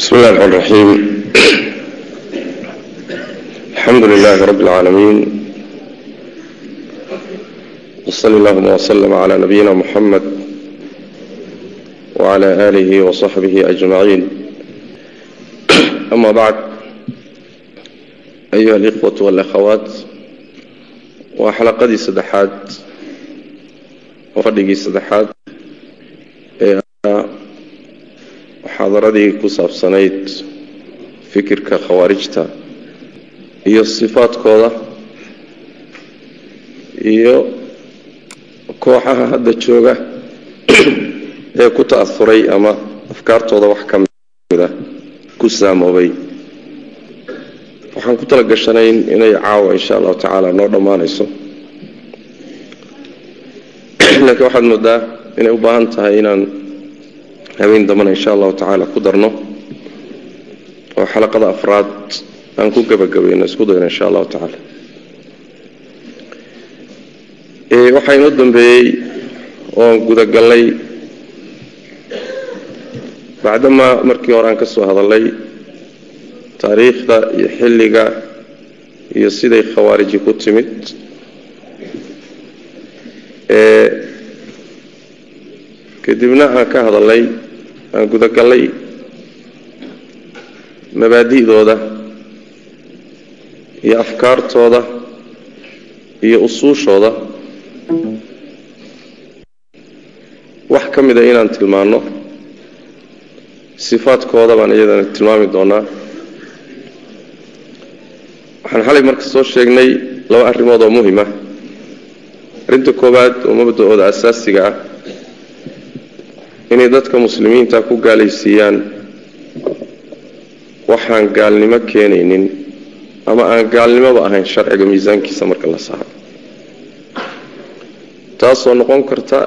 بسم الله الرحمن الرحيم الحمد لله رب العالمين وصلى اللهم وسلم على نبينا محمد وعلى آله وصحبه أجمعين أما بعد أيها الإخوة والأخوات وحلقة سدحات وفرقي سدحات muxaadaradii ku saabsanayd fikirka khawaarijta iyo sifaadkooda iyo kooxaha hadda jooga ee ku ta'asuray ama afkaartooda wax ka mida ku saamoobay. Waxaan ku tala gashanayn inay caawa insha allahu tacaala noo dhammaanayso. Laakiin waxaad moodaa inay u baahan tahay inaan habeen dambana insha allahu tacaala ku darno. Oo xalaqada afraad aan ku gebagabayno isku dayno insha allahu tacaala waxaa inoo dambeeyey oon gudagallay bacdamaa markii hore aan ka soo hadallay taariikhda iyo xilliga iyo siday khawaariji ku timid kadibna aan ka hadalnay aan gudagallay mabaadi'dooda iyo afkaartooda iyo usuushooda. Wax ka mida inaan tilmaanno sifaadkooda baan iyadana tilmaami doonaa. Waxaan xalay marka soo sheegnay laba arrimood oo muhima. Arrinta koowaad oo mabda-ooda asaasiga ah inay dadka muslimiinta ku gaalaysiiyaan. Waxaan gaalnimo keenaynin ama aan gaalnimoba ahayn sharciga miisaankiisa marka la saaro. Taasoo noqon karta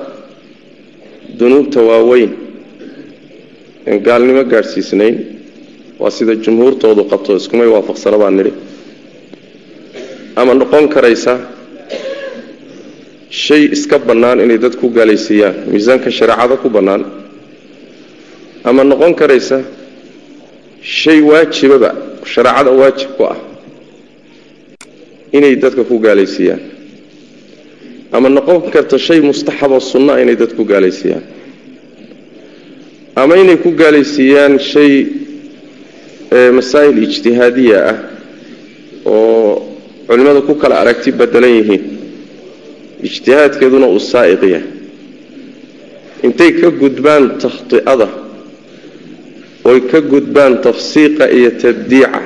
dunuubta waaweyn aan gaalnimo gaadhsiisnayn. Waa sida jumhuurtoodu qabto iskumay waafaqsana baan nidhi. Ama noqon karaysa shay iska bannaan inay dad ku gaalaysiiyaan miisaanka shareecada ku bannaan ama noqon karaysa shay waajibaba shareecada waajib ku ah inay dadka ku gaalaysiiyaan. Ama noqon karta shay mustaxaboo sunna inay dad ku gaalaysiiyaan. Ama inay ku gaalaysiiyaan shay masaa'il ijtihaadiya ah oo culimmadu ku kala aragti badelan yihiin ijtihaadkeeduna uu saa'iq yahay. Intay ka gudbaan takhti'ada oy ka gudbaan tafsiiqa iyo tabdiica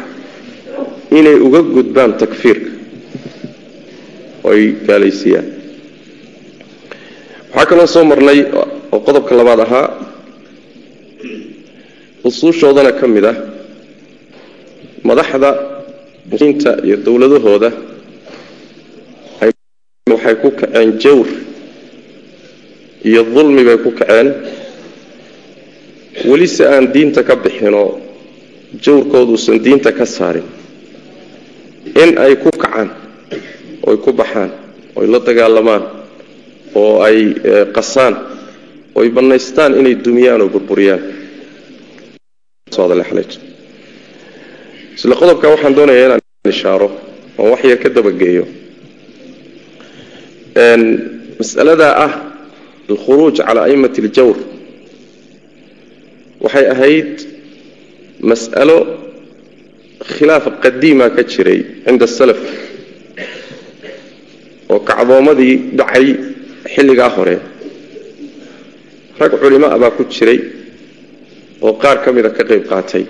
inay uga gudbaan takfiirka oy gaalaysiiyaan waxaa kaloo soo marnay oo qodobka labaad ahaa usuushoodana ka mid ah madaxda muslimiinta iyo dowladahooda waxay ku kaceen jawr iyo dulmi bay ku kaceen. Weli se aan diinta ka bixinoo jawrkooduusan diinta ka saarin. In ay ku kacaan oy ku baxaan oy la dagaalamaan oo ay qasaan oy bannaystaan inay dumiyaan oo burburiyaan. Isla qodobka waxaan doonayaa inaan ishaaro oo wax yar ka dabageeyo mas'aladaa ah alkhuruuj calaa a'immati aljawr waxay ahayd mas'alo khilaaf qadiima ka jiray cinda asalaf oo kacdoomadii dhacay xilligaa hore. Rag culimo ah baa ku jiray oo qaar ka mida ka qayb qaatay.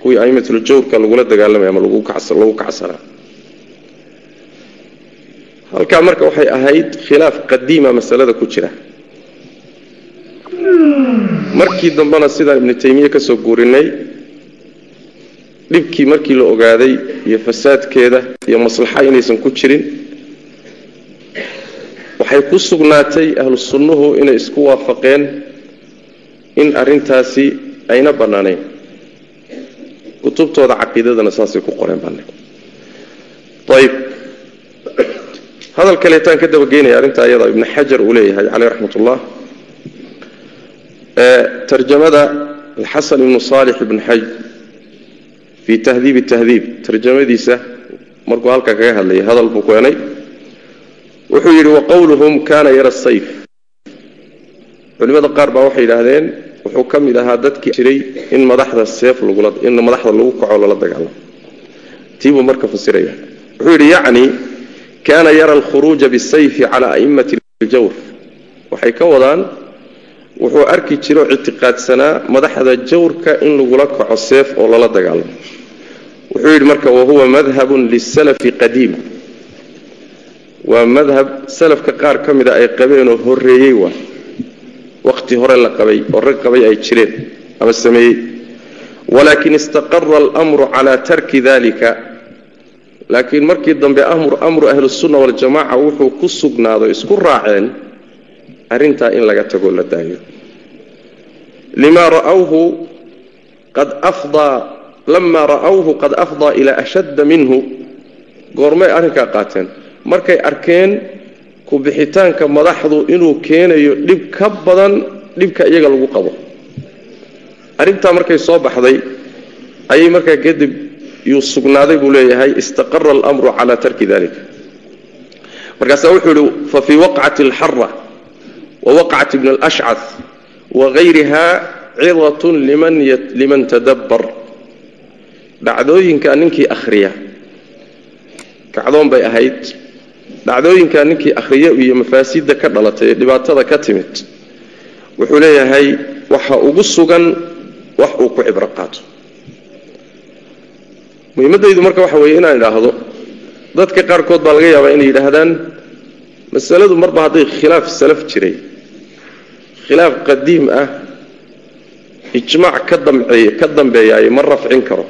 Kuwii a'immatljawrka lagula dagaalamay ama lagu kacsanaa halkaa marka waxay ahayd khilaaf qadiima masalada ku jira. Markii dambena sidaan ibnu taymiye ka soo guurinay dhibkii markii la ogaaday iyo fasaadkeeda iyo maslaxa inaysan ku jirin waxay ku sugnaatay ahlu sunnuhu inay isku waafaqeen in arrintaasi ayna bannaanayn. Kutubtooda caqiidadana saasay ku qoreen banne ayb hadal kaleetaan ka dabageynaya arrinta ayada ibnu xajar uu leeyahay caleyh raxmat ullah tarjamada alxasan ibnu saalix ibn xaj fii tahdiibi tahdiib tarjamadiisa markuu halkaa kaga hadlayay hadal buu keenay wuxuu yidhi waqowluhum kaana yara sayf culimada qaar baa waxay yidhaahdeen wuxuu ka mid ahaa dadkii jiray in madaxda seef in madaxda lagu kaco lala dagaalamo. Tiibuu marka fasiraya. Wuxuu yidhi yacni kaana yara alkhuruuja bisayfi cala a'immati ljawr waxay ka wadaan wuxuu arki jiro ictiqaadsanaa madaxda jawrka in lagula kaco seef oo lala dagaalamo. Wuxuu yidhi marka wahuwa madhabun lisalafi qadiim. Waa madhab salafka qaar ka mida ay qabeenoo horreeyey waa. Waqti hore la qabay oo rag qabay ay jireen ama sameeyey. Walaakin istaqara almru calaa tarki dalika laakiin markii dambe amru ahlusunna waljamaca wuxuu ku sugnaado isku raaceen arrintaa in laga tagoo la daayo. Lima ra'awhu qad afdaa lama ra'awhu qad afdaa ilaa ashadda minhu. Goormay arrinkaa qaateen. Markay arkeen kubixitaanka madaxdu inuu keenayo dhib ka badan dhibka iyaga lagu qabo. Arrintaa markay soo baxday ayay markaa kadib yuu sugnaaday buu leeyahay istaqara almru calaa tarki dalika markaasaa wuxuu yihi fa fii waqcati alxara wa waqcati bni alashcad wagayriha cidatun liman tadabbar. Dhacdooyinka ninkii akhriya kacdoon bay ahayd. Dhacdooyinka ninkii akhriya iyo mafaasida ka dhalatay ee dhibaatada ka timid wuxuu leeyahay waxa ugu sugan wax uu ku cibro qaato muhiimaddaydu marka waxa weeye inaan idhaahdo dadka qaarkood baa laga yaabaa inay yidhaahdaan masaladu marba hadday khilaaf salaf jiray khilaaf qadiim ah ijmaac ka damceey ka dambeeyaay ma rafcin karo.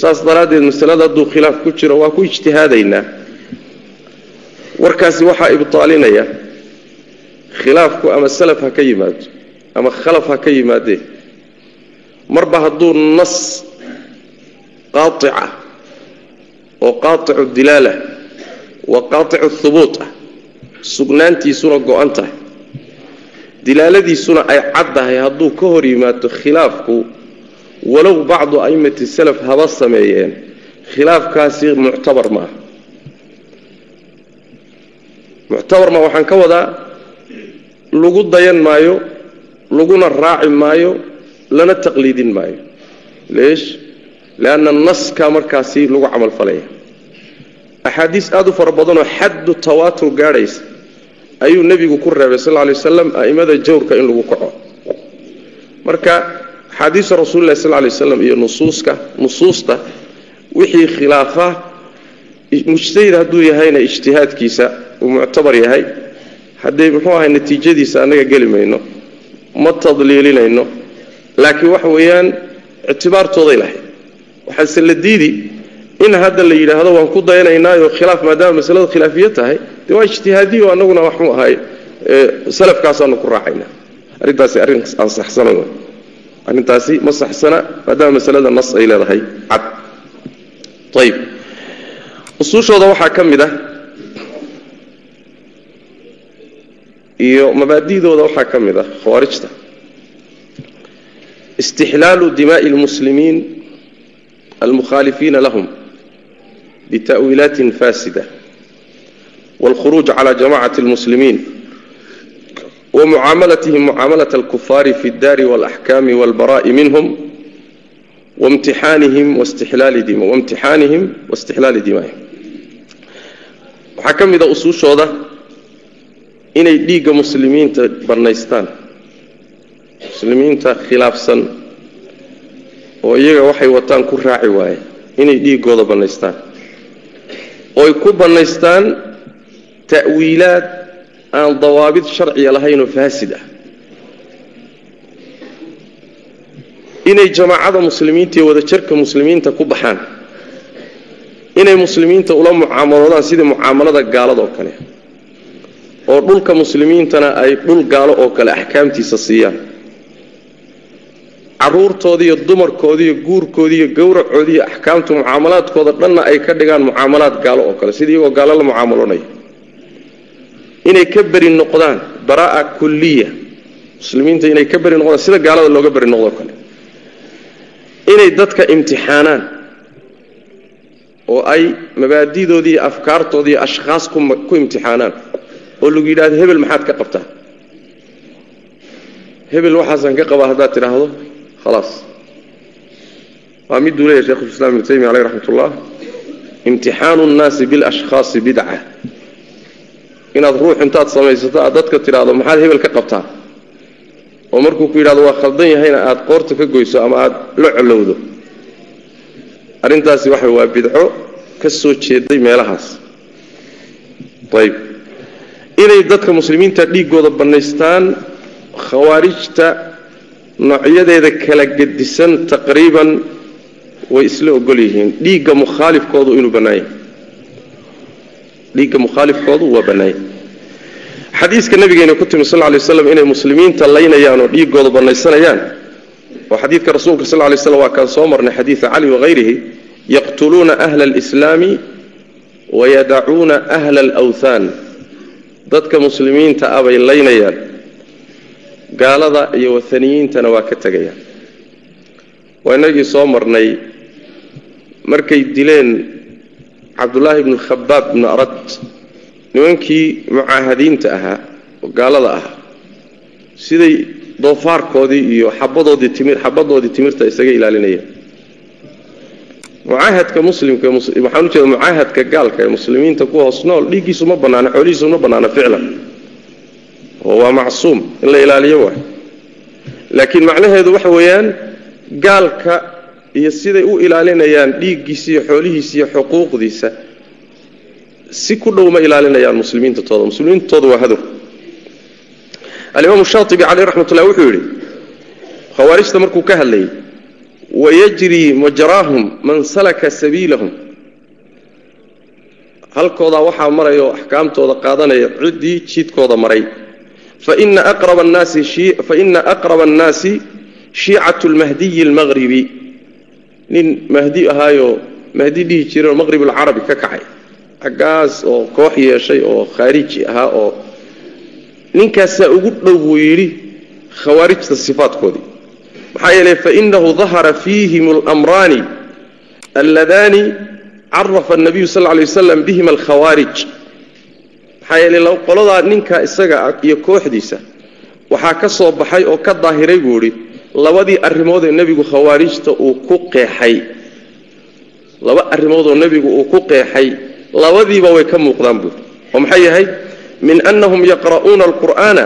Saas daraaddeed masalada hadduu khilaaf ku jiro waa ku ijtihaadaynaa. Warkaasi waxaa ibtaalinaya khilaafku ama salaf ha ka yimaado ama khalaf ha ka yimaadee marba hadduu nas qaatica oo qaaticu dilaala wa qaaticu hubuut ah sugnaantiisuna go-an tahay. Dilaaladiisuna ay caddahay hadduu ka hor yimaado khilaafku walow bacdu a'immati salaf haba sameeyeen khilaafkaasi muctabar ma ah muctabar ma waxaan ka wadaa lagu dayan maayo laguna raaci maayo lana taqliidin maayo. Leesh lianna naska markaasi lagu camalfalaya axaadiis aada u fara badanoo xaddu tawaatur gaadhaysa ayuu nebigu ku reebay sal lla lay waslam a'immada jawrka in lagu kaco marka axaadiista rasuulilahi sal lay waslam iyo nusuuska nusuusta wixii khilaafa mujtahid hadduu yahayna ijtihaadkiisa uu muctabar yahay haddee muxuu ahay natiijadiisa annaga geli mayno ma tadliilinayno laakiin waxa weeyaan ictibaartooday lahayd waxaase la diidi in hadda la yidhaahdo waan ku dayanaynaayo khilaaf maadaama masaladu khilaafiya tahay dee waa ijtihaadiyo annaguna waxuu ahay salafkaasaanu ku raacaynaa. Arrintaasi arrin aan saxsanayn arrintaasi ma saxsana maadaama masalada nas ay leedahay cad. Ayib usuushooda waxaa ka mid ah iyo mabaadidooda waxaa ka mid ah khawaarijta. Istixlaalu dimaa'i اlmuslimiin almukhaalifiina lahum bita'wiilaatin faasida wاlkhuruuj cala jamacati اlmuslimiin wamucaamalatihim mucaamalaة اlkufaari fi اddaari wاlaxkaami wاlbaraa'i minhum wamtixaanihim wastixlaali dimaa'ihim waxaa ka mida usuushooda inay dhiigga muslimiinta bannaystaan muslimiinta khilaafsan oo iyaga waxay wataan ku raaci waaye inay dhiiggooda bannaystaan. Ooy ku bannaystaan ta'wiilaad aan dawaabid sharciya lahaynoo faasid ah. Inay jamaacada muslimiinta iyo wadajarka muslimiinta ku baxaan. Inay muslimiinta ula mucaamaloodaan sidii mucaamalada gaalada oo kale. Oo dhulka muslimiintana ay dhul gaalo oo kale axkaamtiisa siiyaan caruurtoodiiyo dumarkoodiiyo guurkoodiiyo gowracoodiiyo axkaamta mucaamalaadkooda dhanna ay ka dhigaan mucaamalaad gaalo oo kale. Sidii iyagoo gaalo la mucaamaloonaya. Inay ka beri noqdaan baraa'a kulliya. Muslimiinta inay ka beri noqdaan sida gaalada looga beri noqdoo kale. Inay dadka imtixaanaan oo ay mabaadidoodii iyo afkaartoodii ashkhaas ku imtixaanaan oo lagu yidhahdo hebel maxaad ka qabtaa? Hebel waxaasaan ka qabaa haddaad tidhaahdo khalaas waa miduu leeyahy shekhulislaam ibnu taymiya aleyh raxmat ullah imtixaanu nnaasi bilashkhaasi bidca inaad ruux intaad samaysato aad dadka tidhaahdo maxaad hebel ka qabtaa oo markuu ku yidhahdo waa khaldan yahayna aad qoorta ka goyso ama aad la colowdo arrintaasi waxa waa bidco ka soo jeeday meelahaas ayb inay dadka muslimiinta dhiiggooda bannaystaan khawaarijta noocyadeeda kala gedisan taqriiban way isla ogol yihiin. Dhiigga mukhaalifkoodu inuu bannaan yahay dhiigga mukhaalifkoodu waa bannaanya xadiiska nabigeena ku timi sal ly waslam inay muslimiinta laynayaan oo dhiiggooda bannaysanayaan oo xadiidka rasuulka sal lay slam waa kaan soo marnay xadiida cali wahayrihi yaqtuluuna ahla alislaami wayadacuuna ahla alawthaan dadka muslimiinta ah bay laynayaan gaalada iyo wathaniyiintana waa ka tegayaan waa inagii soo marnay markay dileen cabdullaahi ibnu khabaab ibnu arad nimankii mucaahadiinta ahaa oo gaalada ahaa. Siday doofaarkoodii iyo xabadoodii timir xabadoodii timirta isaga ilaalinayeen mucaahadka muslimka waxaan ujeeda mucaahadka gaalka ee muslimiinta ku hoos nool dhiiggiisu ma bannaana xoolihiisu ficlan oo waa macsuum in la ilaaliyo waay. Laakiin macnaheedu waxa weeyaan gaalka iyo siday u ilaalinayaan dhiiggiisa iyo xoolihiisa iyo xuquuqdiisa si ku dhow ma ilaalinayaan muslimiintatooda muslimiintatooda waa hadow alimaamu shaatibi caleyh raxmatullah wuxuu yidhi khawaarijta markuu ka hadlayay wayajrii majraahum man salaka sabiilahum. Halkoodaa waxaa maraya oo axkaamtooda qaadanaya ciddii jidkooda maray faina aqraba annaasi shiicatu lmahdiyi almaqribi nin mahdi ahaayoo mahdi dhihi jirayoo maqrib alcarabi ka kacay xaggaas oo koox yeeshay oo khaariji ahaa oo ninkaasaa ugu dhow buu yidhi khawaarijta sifaadkoodii maxaa yeelay fainahu dahara fiihim alamraani alladaani carafa anabiyu sal lay waslam bihima alkhawaarij maxaa yeelay qoladaa ninka isaga ah iyo kooxdiisa waxaa ka soo baxay oo ka daahiray buu idhi labadii arrimood ee nebigu khawaarijta uu ku qeexay. Laba arrimoodoo nebigu uu ku qeexay labadiiba way ka muuqdaan buuri oo maxay yahay? Min annahum yaqra'uuna alqur'aana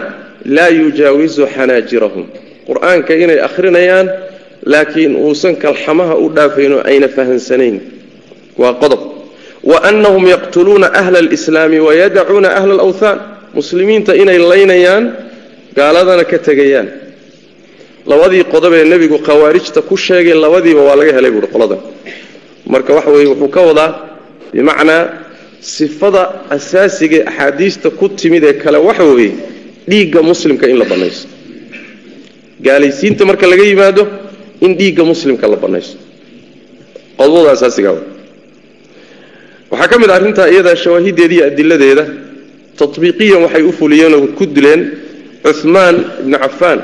laa yujaawisu xanaajirahum qur'aanka inay akhrinayaan laakiin uusan kalxamaha u dhaafaynoo ayna fahansanayn. Waa qodob wa annahum yaqtuluuna ahla alislaami wayadacuuna ahla alawthaan muslimiinta inay laynayaan gaaladana ka tegayaan labadii qodob ee nebigu khawaarijta ku sheegay labadiiba waa laga helay buuhi qoladan marka waxa weeye wuxuu ka wadaa bimacnaa sifada asaasigae axaadiista ku timid ee kale waxa weeye dhiigga muslimka in la bannaysto gaalaysiinta marka laga yimaado in dhiigga muslimka la bannaysto qodobada asaasiga waxaa ka mid a arrintaa iyadaa shawaahideeda iyo adiladeeda tatbiiqiyan waxay u fuliyeenoo ku dileen cuhmaan ibnu cafaan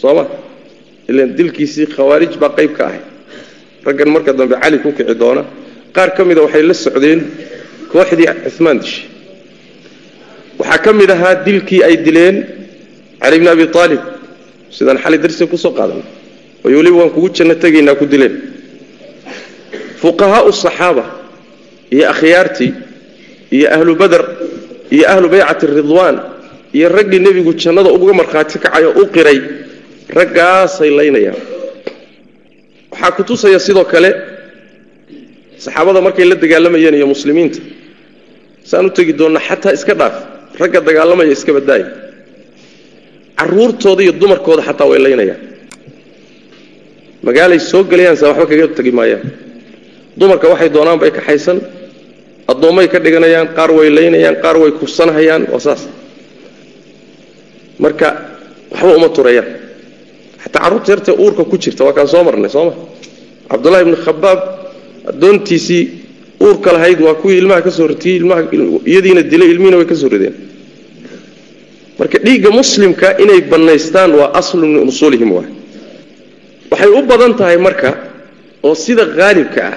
sooma ilan dilkiisii khawaarij baa qayb ka ahay. Raggan marka dambe cali ku kici doona. Qaar ka mida waxay la socdeen kooxdii cumaan dishay waxaa ka mid ahaa dilkii ay dileen cali bni abi aalib sidaan xali darsiga ku soo qaadanay oy weliba waan kugu janno tegaynaa ku dileen. Fuqahaau saxaaba iyo akhyaartii iyo ahlu bader iyo ahlu baycati ridwaan iyo raggii nebigu jannada uga markhaati kacay oo u qiray raggaasay laynayaan. Waxaa ku tusaya sidoo kale saxaabada markay la dagaalamayeen iyo muslimiinta. Saan u tegi doonna xataa iska dhaaf ragga dagaalamaya iska badaaya caruurtooda iyo dumarkooda xataa way laynayaan. Magaalay soo gelayaan sa waxba kaga tegi maayaan. Dumarka waxay doonaan bay kaxaysan addoommay ka dhiganayaan qaar way laynayaan qaar way kursanhayaan waa saas. Marka waxba uma turayaan. Xataa carruurta yartee uurka ku jirta waa kaan soo marnay sooma cabdullahi ibnu khabaab addoontiisii uurka lahayd waa kuwii ilmaha ka soo ritiyey ilmaha iyadiina dilay ilmihiina way ka soo rideen. Marka dhiigga muslimka inay bannaystaan waa aslu min usuulihim waay waxay u badan tahay marka oo sida qaalibka ah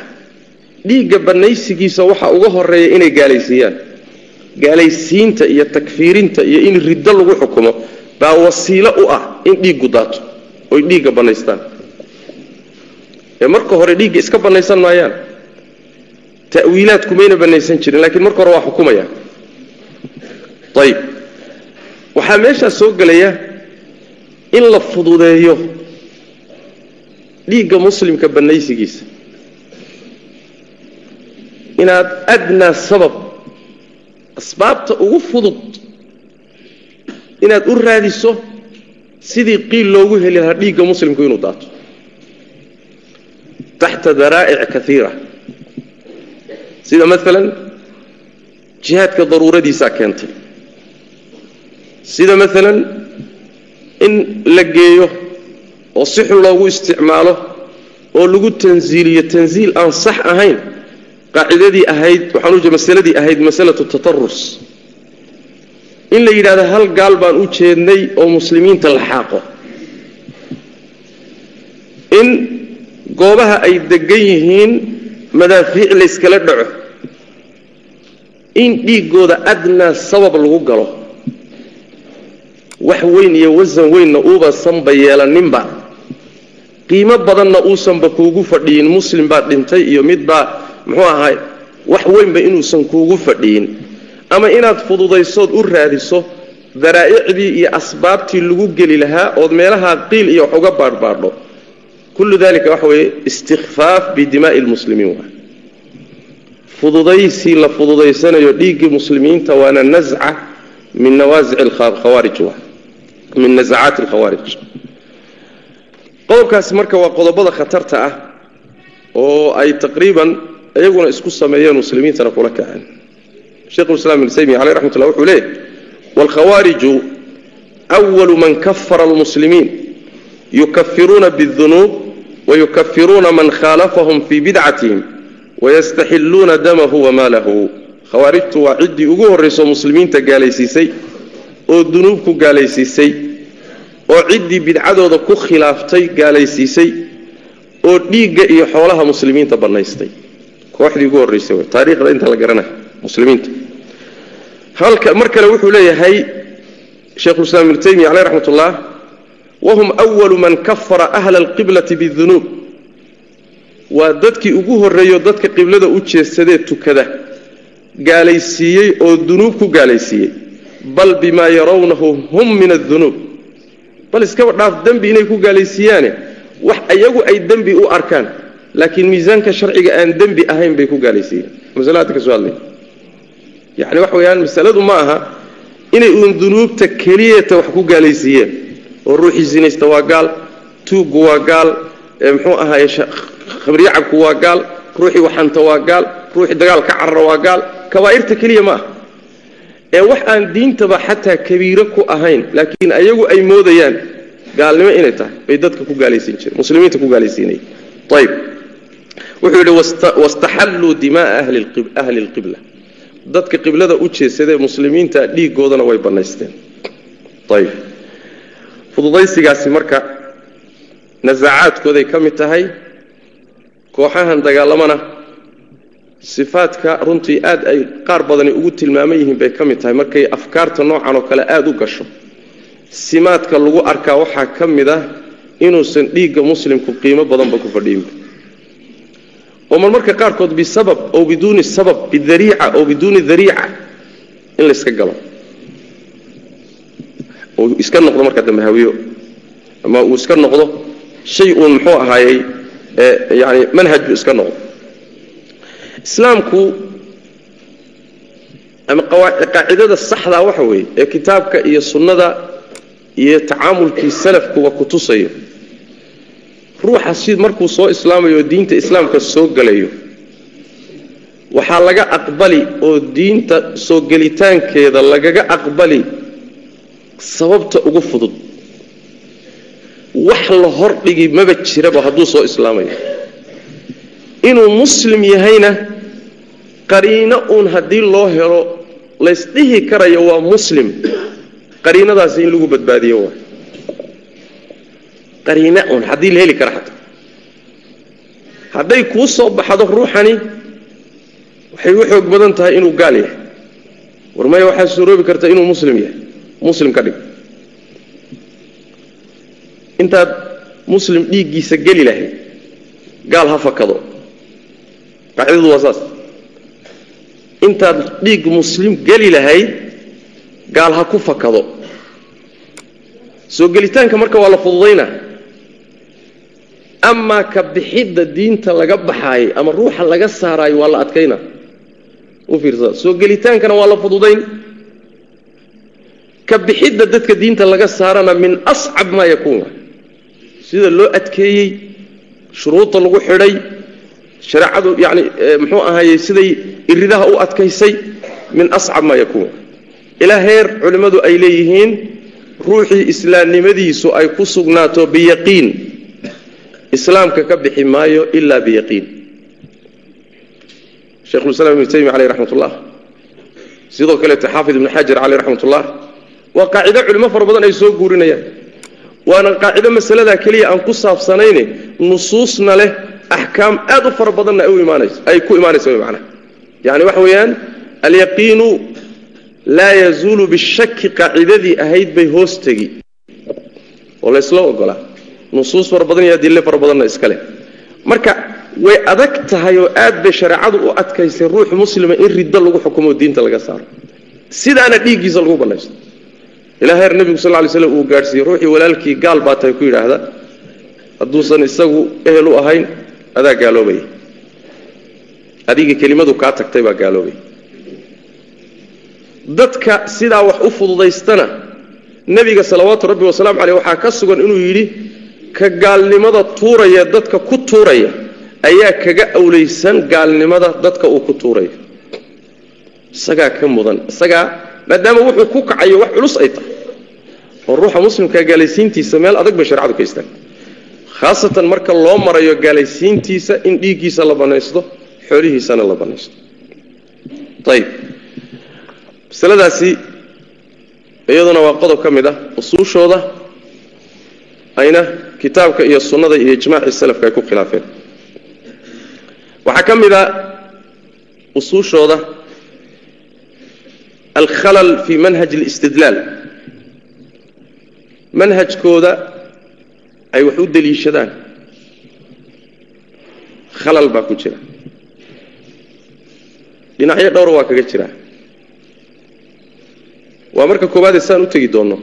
dhiigga bannaysigiisa waxa uga horreeya inay gaalaysiiyaan. Gaalaysiinta iyo takfiirinta iyo in riddo lagu xukumo baa wasiilo u ah in dhiiggu daato oy dhiigga bannaystaan. Ee marka hore dhiigga iska bannaysan maayaan. Ta'wiilaad kumayna bannaysan jirin laakiin marka hore waa xukumaya. Ayib waxaa meeshaas soo gelaya in la fududeeyo dhiigga muslimka bannaysigiisa inaad adnaa sabab asbaabta ugu fudud inaad u raadiso sidii qiil loogu heli lahaa dhiigga muslimku inuu daato. Taxta daraa'ic kaiira sida maalan jihaadka daruuradiisaa keentay. Sida maalan in la geeyo oo si xun loogu isticmaalo oo lagu tansiiliyo tansiil aan sax ahayn qaacidadii ahayd waxaan masaladii ahayd masalatu tatarus in la yidhahdo hal gaal baan u jeednay oo muslimiinta la xaaqo. In goobaha ay degan yihiin madaafiic layskala dhaco. In dhiiggooda adnaa sabab lagu galo. Wax weyn iyo wasan weynna uuba sanba yeelaninba qiimo badanna uusanba kuugu fadhiyin muslim baa dhintay iyo midbaa muxuu ahaay wax weynba inuusan kuugu fadhiyin. Ama inaad fududaysood u raadiso daraa'icdii iyo asbaabtii lagu geli lahaa ood meelaha qiil iyo wax uga baadhbaadho kullu dalika waxa weeye istikfaaf bidimaa'i lmuslimiin waa. Fududaysii la fududaysanayo dhiiggii muslimiinta waana nasca min nawaasic alkhawaarij waa. Min nasacaati alkhawaarij qodobkaasi marka waa qodobada khatarta ah oo ay taqriiban iyaguna isku sameeyeen muslimiintana kula kaceen sheikhulislaam ibn taymiya caleyh raxmat ullah wuxuu leeyahy waalkhawaariju awalu man kafara almuslimiin yukafiruuna biاdunuub wayukafiruuna man khaalafahum fii bidcatihim wayastaxilluuna damahu wamaalahu khawaarijtu waa ciddii ugu horrayso muslimiinta gaalaysiisay oo dunuub ku gaalaysiisay oo ciddii bidcadooda ku khilaaftay gaalaysiisay oo dhiigga iyo xoolaha muslimiinta bannaystay kooxdii ugu horraysay wey taariikhda inta la garanayo muslimiinta. Halka mar kale wuxuu leeyahay sheikhulislaam ibnu taymiya caleyh raxmat ullah wahum walu man kafara ahla alqiblati bidunuub waa dadkii ugu horreeyo dadka qiblada u jeesadee tukada. Gaalaysiiyey oo dunuub ku gaalaysiiyey. Bal bimaa yarawnahu hum min adunuub bal iskaba dhaaf dembi inay ku gaalaysiiyaane wax iyagu ay dembi u arkaan laakiin miisaanka sharciga aan dembi ahayn bay ku gaalaysiiyeen masalada ka soo hadlay yacni waxa weeyaan masaladu ma aha inay uun dunuubta keliyata wax ku gaalaysiiyeen oo ruuxii sinaysta waa gaal tuuggu waa gaal muxuu ahaaye khabriyacabku waa gaal ruuxii waxanta waa gaal ruuxii dagaal ka carara waa gaal kabaa'irta keliya ma ah ee wax aan diintaba xataa kabiiro ku ahayn laakiin ayagu ay moodayaan gaalnimo inay tahay bay dadka ku gaalaysiin jireen muslimiinta ku gaalaysiinaya ayib wuxuu yidhi wastaxalluu dimaaa ahli lqibla. Dadka qiblada u jeesadee muslimiinta dhiigoodana way bannaysteen. Ayib fududaysigaasi marka nasacaadkooday ka mid tahay kooxahan dagaalamana sifaadka runtii aad ay qaar badani ugu tilmaaman yihiin bay ka mid tahay. Markay afkaarta noocan oo kale aada u gasho simaadka lagu arkaa waxaa ka mid ah inuusan dhiigga muslimku qiimo badanba ku fadhiinba oo marmarka qaarkood bisabab oo biduuni sabab bidariica oo biduuni dariica in layska galo. Uu iska noqdo marka dambe hawiyo ama uu iska noqdo shay uun muxuu ahaayey yani manhaj buu iska noqdo. Islaamku ama qaacidada saxdaa waxa weeye ee kitaabka iyo sunnada iyo tacaamulkii salafkuba ku tusayo ruuxa si markuu soo islaamayo oo diinta islaamka soo gelayo waxaa laga aqbali oo diinta soo gelitaankeeda lagaga aqbali sababta ugu fudud. Wax la hordhigi maba jiraba hadduu soo islaamayo. Inuu muslim yahayna qariino uun haddii loo helo laysdhihi karayo waa muslim. Qariinadaasi in lagu badbaadiyo waay qariina un haddii la heli kara xataa. Hadday kuu soo baxdo ruuxani waxay u xoog badan tahay inuu gaal yahay. War maya waxaa suuroobi karta inuu muslim yahay. Muslim ka dhig. Intaad muslim dhiiggiisa geli lahayd gaal ha fakado. Qaacidadu waa saas. Intaad dhiig muslim geli lahayd gaal ha ku fakado. Soo gelitaanka marka waa la fududaynaa amaa ka bixidda diinta laga baxaayo ama ruuxa laga saaraayo waa la fiirsada soo gelitaankana waa la fududayn. Ka bixidda dadka diinta laga saarana min ascab maa yakuun. Sida loo adkeeyey shuruudda lagu xidhay shareecadu yani muxuu ahaayey siday iridaha u adkaysay min ascab maa yakuun. Ilaa heer culimmadu ay leeyihiin ruuxii islaamnimadiisu ay ku sugnaato biyaqiin islaamka ka bixi maayo ilaa biyaqiin. Shekhulislaam ibnu taymiya caleyh raxmat sidoo kaleeto xaafid ibnu xajar caleyh raxmat waa qaacido culimo fara badan ay soo guurinayaan. Waana qaacido masaladaa keliya aan ku saabsanayne nusuusna leh axkaam aad u fara badanna ay ku imaanaysa mana yani waxa weeyaan alyaqiinu laa yazuulu bishaki qaacidadii ahayd bay hoos tegi. Oo laysla ogolaa nusuus fara badan iyo adille fara badanna iskale. Marka way adag tahay oo aad bay shareecadu u adkaysay ruux muslima in riddo lagu xukumo diinta laga saaro. Sidaana dhiiggiisa lagu bannaysto ilaa heer nebigu sal lay slam uu gaadhsiiyey ruuxii walaalkii gaal baa ku yidhaahda hadduusan isagu ehel u ahayn adaa gaaloobaya adiga kelimadu kaa tagtay baa gaaloobaya dadka sidaa wax u fududaystana nebiga salawaatu rabbi wasalaamu caleyh waxaa ka sugan inuu yidhi ka gaalnimada tuuraya dadka ku tuuraya ayaa kaga awlaysan gaalnimada dadka uu ku tuurayo. Isagaa ka mudan isagaa maadaama wuxuu ku kacayo wax culus ay tahay oo ruuxa muslimkaa gaalaysiintiisa meel adag bay sharecadu ka istaan khaasatan marka loo marayo gaalaysiintiisa in dhiiggiisa la bannaysto xoolihiisana la bannaysto ayib masaladaasi iyaduna waa qodob ka mid ah usuushooda ayna kitaabka iyo sunnada iyo ijmaacii salafka ay ku khilaafeen. Waxaa ka mid a usuushooda alkhalal fi manhaj alistidlaal manhajkooda ay wax u deliishadaan. Khalal baa ku jira. Dhinacyo dhowra waa kaga jira. Waa marka koowaadee saan u tegi doonno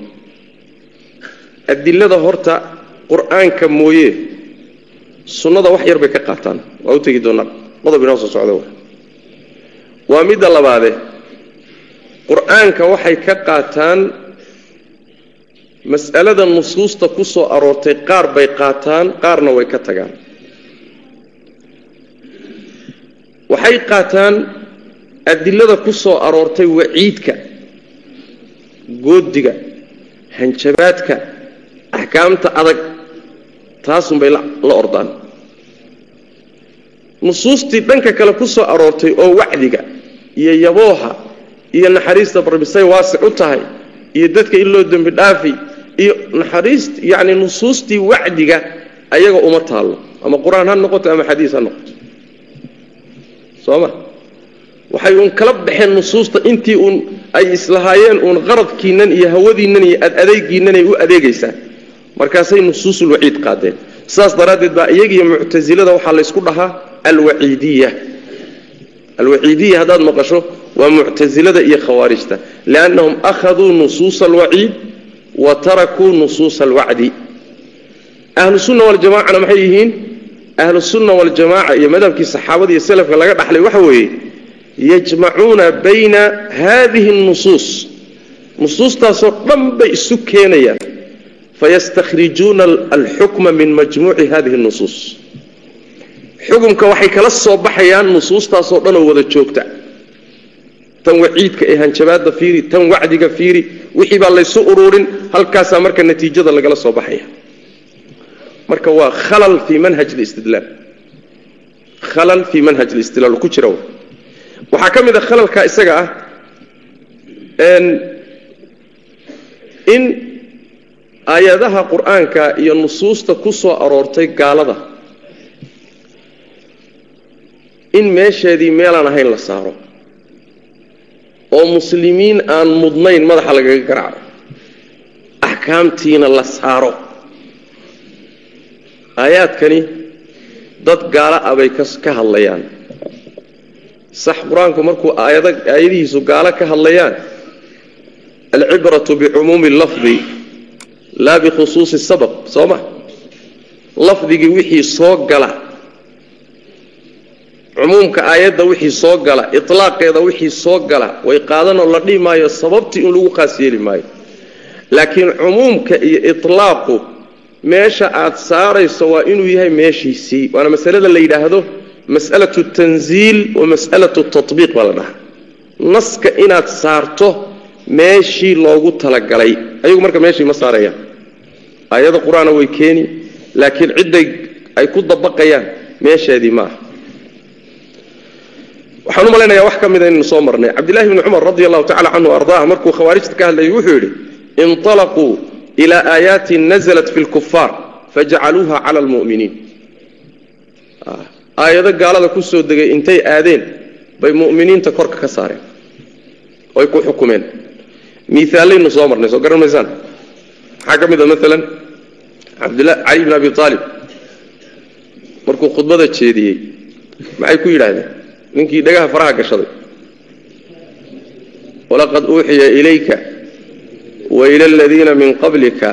adilada horta qur'aanka mooye sunnada wax yar bay ka qaataan. Waa u tegi doonnaa qodob inoo soo socda waa. Midda labaade. Qur'aanka waxay ka qaataan mas'alada nusuusta ku soo aroortay qaar bay qaataan qaarna way ka tagaan. Waxay qaataan adilada ku soo aroortay waciidka goodiga hanjabaadka axkaamta adag taasunbay la ordaan. Nusuustii dhanka kale ku soo aroortay oo wacdiga iyo yabooha iyo naxariista barbisay waasic u tahay iyo dadka in loo dembi dhaafi iyo naxariist yacni nusuustii wacdiga ayaga uma taallo. Ama qur'aan ha noqoto ama xadiis ha noqoto. Soo ma? Waxay uun kala baxeen nusuusta intii uun ay islahaayeen uun qaradkiinnan iyo hawadiinnan iyo adeegiinnanay u adeegaysaa markaasay nusuusul waciid qaadeen. Sidaas daraaddeed baa iyagiiyo muctasilada waxaa laysku dhahaa alwaciidiya alwaciidiya haddaad maqasho waa muctasilada iyo khawaarijta. Liannahum akhaduu nusuusa alwaciid wa tarakuu nusuusa alwacdi. Ahlu sunna waljamacana maxay yihiin? Ahlu sunna waljamaca iyo madhabkii saxaabada iyo selafka laga dhaxlay waxa weeye yajmacuuna bayna haadihi nusuus. Nusuustaasoo dhan bay isu keenayaan fayastakhrijuuna alxukma min majmuuci hadihi nusuus xukumka waxay kala soo baxayaan nusuustaasoo dhanoo wada joogta tan waciidka ee hanjabaadda fiiri tan wacdiga fiiri wixii baa laysu uruurin halkaasaa marka natiijada lagala soo baxaya marka waa khalal fii manhaj listidlaal khalal fii manhaj listidlaal ku jira waxaa ka mid a khalalka isaga ah in aayadaha qur'aanka iyo nusuusta ku soo aroortay gaalada. In meesheedii meelaan ahayn la saaro. Oo muslimiin aan mudnayn madaxa lagaga garaaco axkaamtiina la saaro. Aayaadkani dad gaalo ah bay ka hadlayaan. Sax qur'aanku markuu aayadihiisu gaalo ka hadlayaan alcibratu bicumuumi lafdi laa bikhusuusi sabab soo ma lafdigii wixii soo gala. Cumuumka aayadda wixii soo gala ilaaqeeda wixii soo gala way qaadanoo la dhihi maayo sababtii in lagu qaas yeeli maayo. Laakiin cumuumka iyo ilaaqu meesha aad saarayso waa inuu yahay meeshiisii waana masalada la yidhaahdo mas'alatu tanziil wa mas'alatu tabiiq baa la dhahaa. Naska inaad saarto meeshii loogu talagalay. Ayagu marka meeshii ma saarayaan aayada qur'aana way keeni laakiin cidday ay ku dabaqayaan meesheedii ma aha waxaan u wax ka mida inaynu soo marnay. Cabdillahi bni cumar radi allahu tacala canhu ardaah markuu khawaarijta ka hadlayay wuxuu yidhi inطalaquu ilaa aayaatin naزlat fi lkufaar fajacaluuha cala almu'miniin. Aayado gaalada ku soo degay intay aadeen bay mu'miniinta korka ka saareen oy ku xukumeen. Miaalaynu soo marnay soo garan maysaan maxaa ka mid a maalan cabdla cali bn abi aalib markuu khudbada jeediyey maxay ku yidhaahdeen? Ninkii dhagaha faraha gashaday. Walaqad uuxiya ilayka waila aladiina min qablika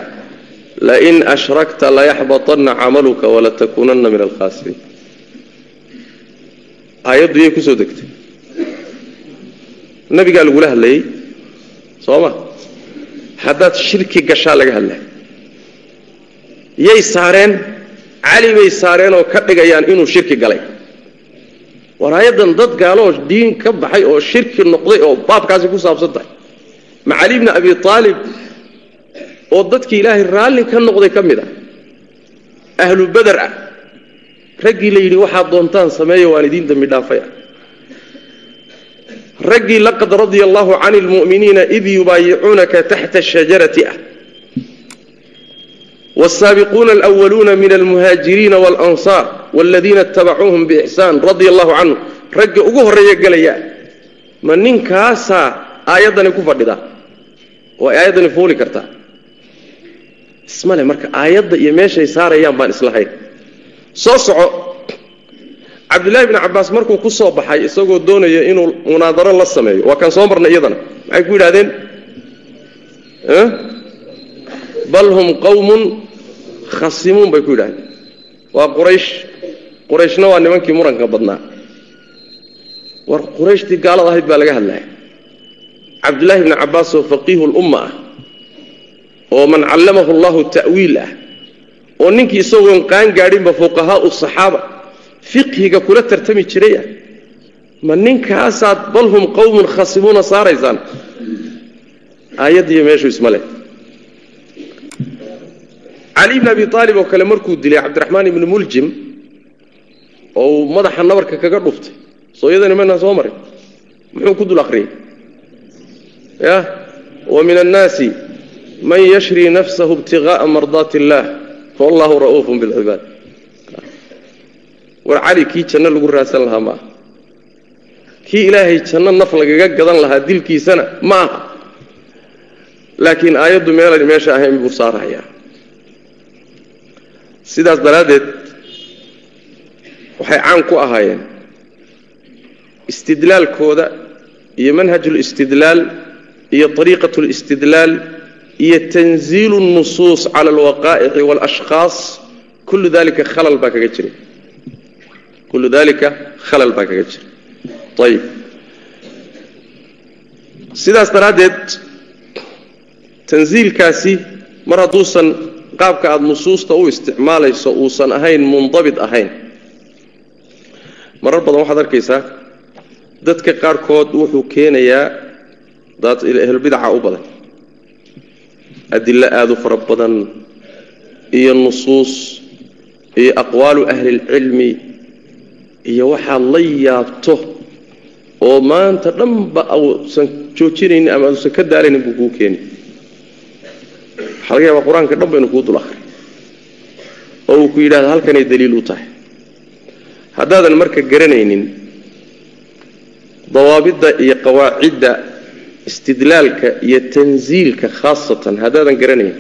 lain ashrakta layaxbaطana camaluka walatakuunana min alkhaasiriin aayaddu yay ku soo degtay. Nabigaa lagula hadlayey soo ma haddaad shirki gashaa laga hadlay. Yay saareen cali bay saareen oo ka dhigayaan inuu shirki galay. War aayaddan dad gaaloo diin ka baxay oo shirki noqday oo baabkaasi ku saabsan tahay ma cali bni abi aalib oo dadkii ilaahay raalli ka noqday ka mid ah ahlu beder ah raggii la yidhi waxaad doontaan sameeya waan idiin dembi dhaafay ah raggii laqad radia allaahu can lmuminiina id yubaayicuunaka taxta shajarati ah. Wsaabiquuna alwaluuna min almuhaajiriina walansaar waladiina itabacuuhum biixsaan radia allahu canhu ragga ugu horreeya gelaya ma ninkaasaa aayaddani ku fadhidaa oo ay aayaddani fooli kartaa ismale marka aayadda iyo meeshay saarayaan baan islahayn soo soco cabdullaahi bni cabbaas markuu ku soo baxay isagoo doonaya inuu munaadaro la sameeyo. Waa kaan soo marnay iyadana. Maxay ku yidhahdeen bal hum qawmun khasimuun bay ku yidhahdeen waa quraysh. Qurayshna waa nimankii muranka badnaa. War qurayshtii gaalada ahayd baa laga hadlaya. Cabdullaahi bni cabbaas oo faqiihu lumma ah oo man callamahu allahu ta'wiil ah oo ninkii isagoon qaan gaadhinba fuqahaau saxaaba fiqhiga kula tartami jiray. Ah ma ninkaasaad bal hum qawmun khasimuuna saaraysaan? Aayaddiiyo meeshu isma leh. Cali bni abi aalib oo kale markuu dilay cabdiraxmaan ibni muljim oo uu madaxa nabarka kaga dhuftay soo iyadani manaa soo marin. Muxuu ku dul akhriyey? Ya? Wa min annaasi man yashrii nafsahu ibtigaaa mardaati illaah wallahu ra'uufun bilcibaad war cali kii janno lagu raadsan lahaa ma aha kii ilaahay janno naf lagaga gadan lahaa dilkiisana ma aha laakiin aayaddu meelan meesha ahayn buu saarayaa. Sidaas daraaddeed waxay caan ku ahaayeen istidlaalkooda iyo manhajulistidlaal iyo ariiqat listidlaal iyo tanziilu nusuus cala alwaqaa'ici waalashkhaas kullu dalika khalal baa kaga jira kullu dalika khalal baa kaga jira ayib sidaas daraaddeed tanziilkaasi mar hadduusan qaabka aada nusuusta u isticmaalayso uusan ahayn mundabit ahayn marar badan waxaad arkaysaa dadka qaarkood wuxuu keenayaa dad ehlulbidaca u badan adilo aada u fara badan iyo nusuus iyo aqwaalu ahlilcilmi iyo waxaad la yaabto oo maanta dhanba ausan joojinaynin ama ausan ka daalaynin buu kuu keeni waxaa laga yaabaa qur'aanka dhan ba inuu kuu dul akhriyo oo uu ku yidhahdo halkanay daliil u tahay. Haddaadan marka garanaynin dawaabidda iyo qawaacidda istidlaalka iyo tansiilka khaasatan haddaadan garanayn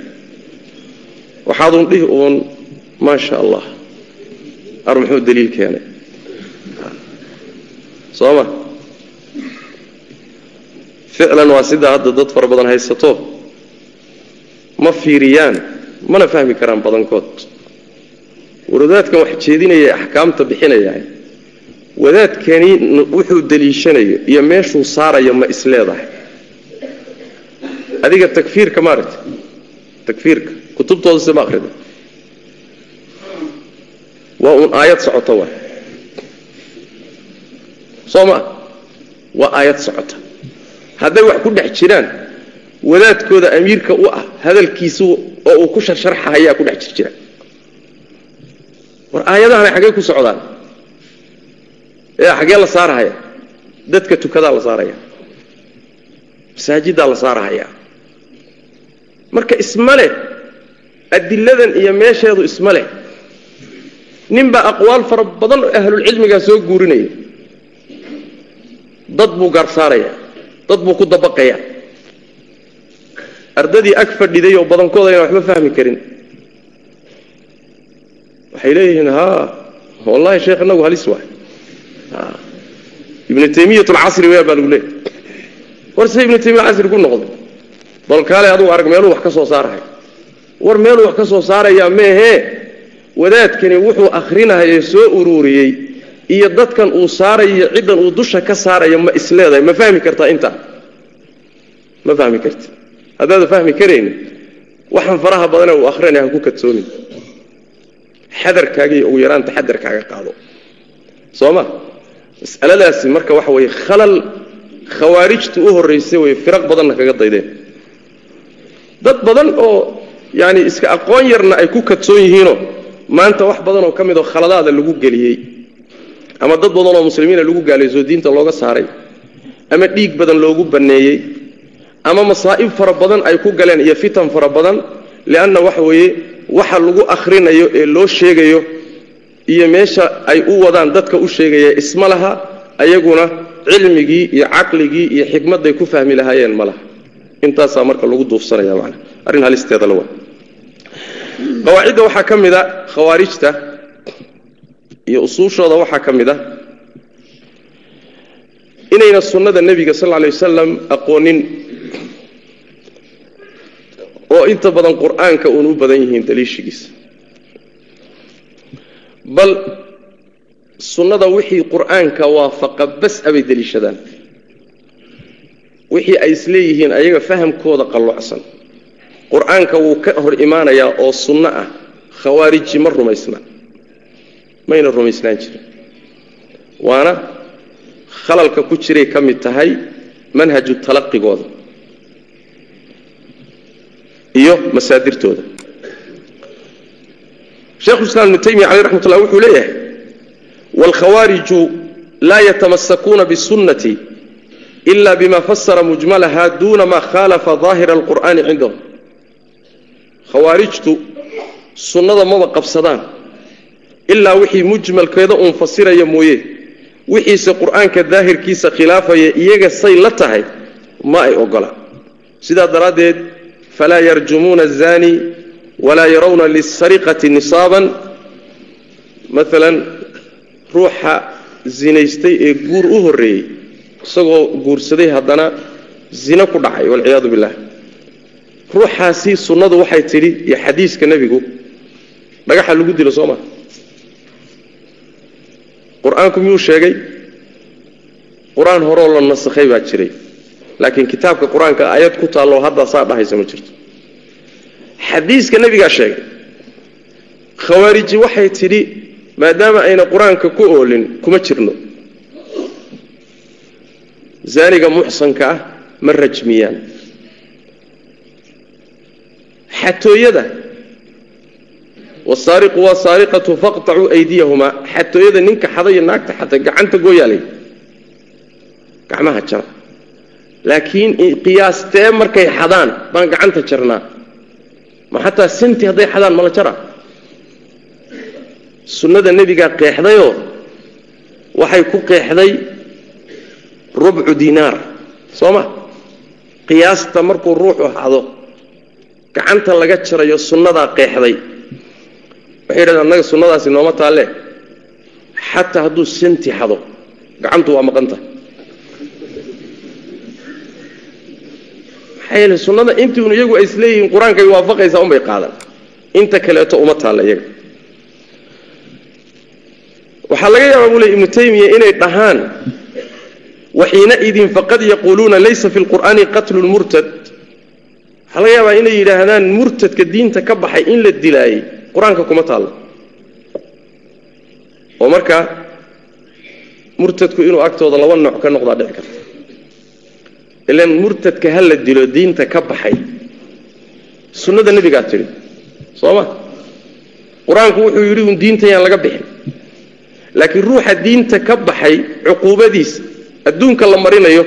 waxaadun dhihi uun maa sha allah ar muxuu daliil keenay soo ma ficlan waa sidaa hadda dad fara badan haysato. Ma fiiriyaan mana fahmi karaan badankood. Wadaadkan wax jeedinaya axkaamta bixinaya. Wadaadkani wuxuu daliishanayo iyo meeshuu saarayo ma isleedahay adiga takfiirka maaragta takfiirka. Kutubtooda se ma akrida waa uun aayad socota waay soo maa waa aayad socota. Hadday wax ku dhex jiraan wadaadkooda amiirka u ah hadalkiisu oo uu ku sharsharxahayaa ku dhex jir jira. War aayadahana xaggey ku socdaan. Ee xaggee la saarahaya dadka tukadaa la saaraya. Masaajiddaa la saarahayaa marka isma leh adiladan iyo meesheedu isma leh ninbaa aqwaal fara badan oo ahlulcilmigaa soo guurinaya dad buu gaarsaaraya dad buu ku dabaqaya. Ardadii ag fadhiday oo badankooda ayna waxba fahmi karin. Waxay leeyihiin ha wallahi sheekh inagu halis waay. Ibnu taymiyat alcasri waya baa lagu leeyay war se ibnu taymiya casri ku noqday. Bal kaale adugu arag meeluu wax ka soo saarahay. War meeluu wax ka soo saarayaa meehee? Wadaadkani wuxuu akhrinahaye soo ururiyey iyo dadkan uu saarayo ciddan uu dusha ka saarayo ma isleedahay ma fahmi kartaa intaa ma fahmi karti haddaada fahmi karaynin waxaan faraha badane uu akhrinaya ha ku kadsoomin xadarkaaga iyo ugu yaraan taxadarkaaga qaado. Soo ma? Mas'aladaasi marka waxa weeye khalal khawaarijtu u horraysay way firaq badanna kaga daydeen. Dad badan oo yaani iska aqoon yarna ay ku kadsoon yihiinoo maanta wax badan oo ka mid oo khaladaada lagu geliyey ama dad badan oo muslimiina lagu gaalayso diinta looga saaray ama dhiig badan loogu banneeyey ama masaa'ib fara badan ay ku galeen iyo fitan fara badan lianna waxa weeye waxa lagu akhrinayo ee loo sheegayo iyo meesha ay u wadaan dadka u sheegaya isma laha ayaguna cilmigii iyo caqligii iyo xikmadday ku fahmi lahaayeen ma laha. Intaasaa marka lagu duufsanaya man arrin halisteeda la waa. Qawaacidda waxaa ka mid a khawaarijta iyo usuushooda waxaa ka mid a inayna sunnada nebiga sal lla lay wasalam aqoonin oo inta badan qur'aanka uun u badan yihiin daliishigiisa. Bal sunnada wixii qur'aanka waafaqa bas abay deliishadaan wixii ay isleeyihiin ayaga fahamkooda qallocsan qur'aanka wuu ka hor imaanayaa oo sunno ah khawaariji ma rumaysna mayna rumaysnaan jirin. Waana khalalka ku jiray ka mid tahay manhaju talaqigooda iyo masaadirtooda. Shekhulislaam ibnu taymiya caleyh raxmat ullah wuxuu leeyahay waalkhawaariju laa yatamasakuuna bisunnati ila bima fasara mujmalaha duuna maa khaalafa daahira alqur'aani cindahum. Khawaarijtu sunnada maba qabsadaan ilaa wixii mujmalkeeda uun fasiraya mooye. Wixiise qur'aanka daahirkiisa khilaafaya iyaga say la tahay ma ay ogola. Sidaa daraaddeed falaa yarjumuuna azani walaa yarawna lisariqati nisaaban. Maalan ruuxa zinaystay ee guur u horreeyey isagoo guursaday haddana zino ku dhacay walciyaadu billah. Ruuxaasi sunnadu waxay tidhi iyo xadiiska nebigu dhagaxa lagu dilo soo maa qur'aanku miyuu sheegay? Qur'aan horoo la nasakhay baa jiray. Laakiin kitaabka qur'aanka aayad ku taalloo haddaa saa dhahaysa ma jirto. Xadiiska nebigaa sheegay. Khawaariji waxay tidhi maadaama ayna qur'aanka ku oolin kuma jirno. Zaaniga muxsanka ah ma rajmiyaan. Xatooyada wasaariqu wasaariqatu faqtacuu aydiyahumaa xatooyada ninka xadaiyo naagta xatay gacanta gooyaalay gacmaha jara. Laakiin qiyaastee markay xadaan baan gacanta jarnaa ma xataa santi hadday xadaan mala jara? Sunnada nebigaa qeexdayoo waxay ku qeexday rubcu dinaar. Soo ma? Qiyaasta markuu ruuxu hado gacanta laga jarayo sunnadaa qeexday waxay yidhahdeen annaga sunnadaasi nooma taalle. Xataa hadduu santi xado gacantu waa maqanta maxaa yeele sunnada intiun iyagu ay isleeyihiin qur'aankay waafaqaysaa unbay qaadan. Inta kaleeto uma taalla iyaga. Waxaa laga yaabaa buu ley ibnu taymiya inay dhahaan waxiinaidin faqad yaquuluuna laysa fi lqur'aani qatlu lmurtad waxaa laga yaabaa inay yidhaahdaan murtadka diinta ka baxay in la dilaayey qur'aanka kuma taallo oo markaa murtadku inuu agtooda laba nooc ka noqdaa dhici karta. Ilan murtadka ha la dilo diinta ka baxay. Sunnada nebigaa tidhi soo ma? Qur'aanku wuxuu yidhi un diinta yaan laga bixin. Laakiin ruuxa diinta ka baxay cuquubadiisa adduunka la marinayo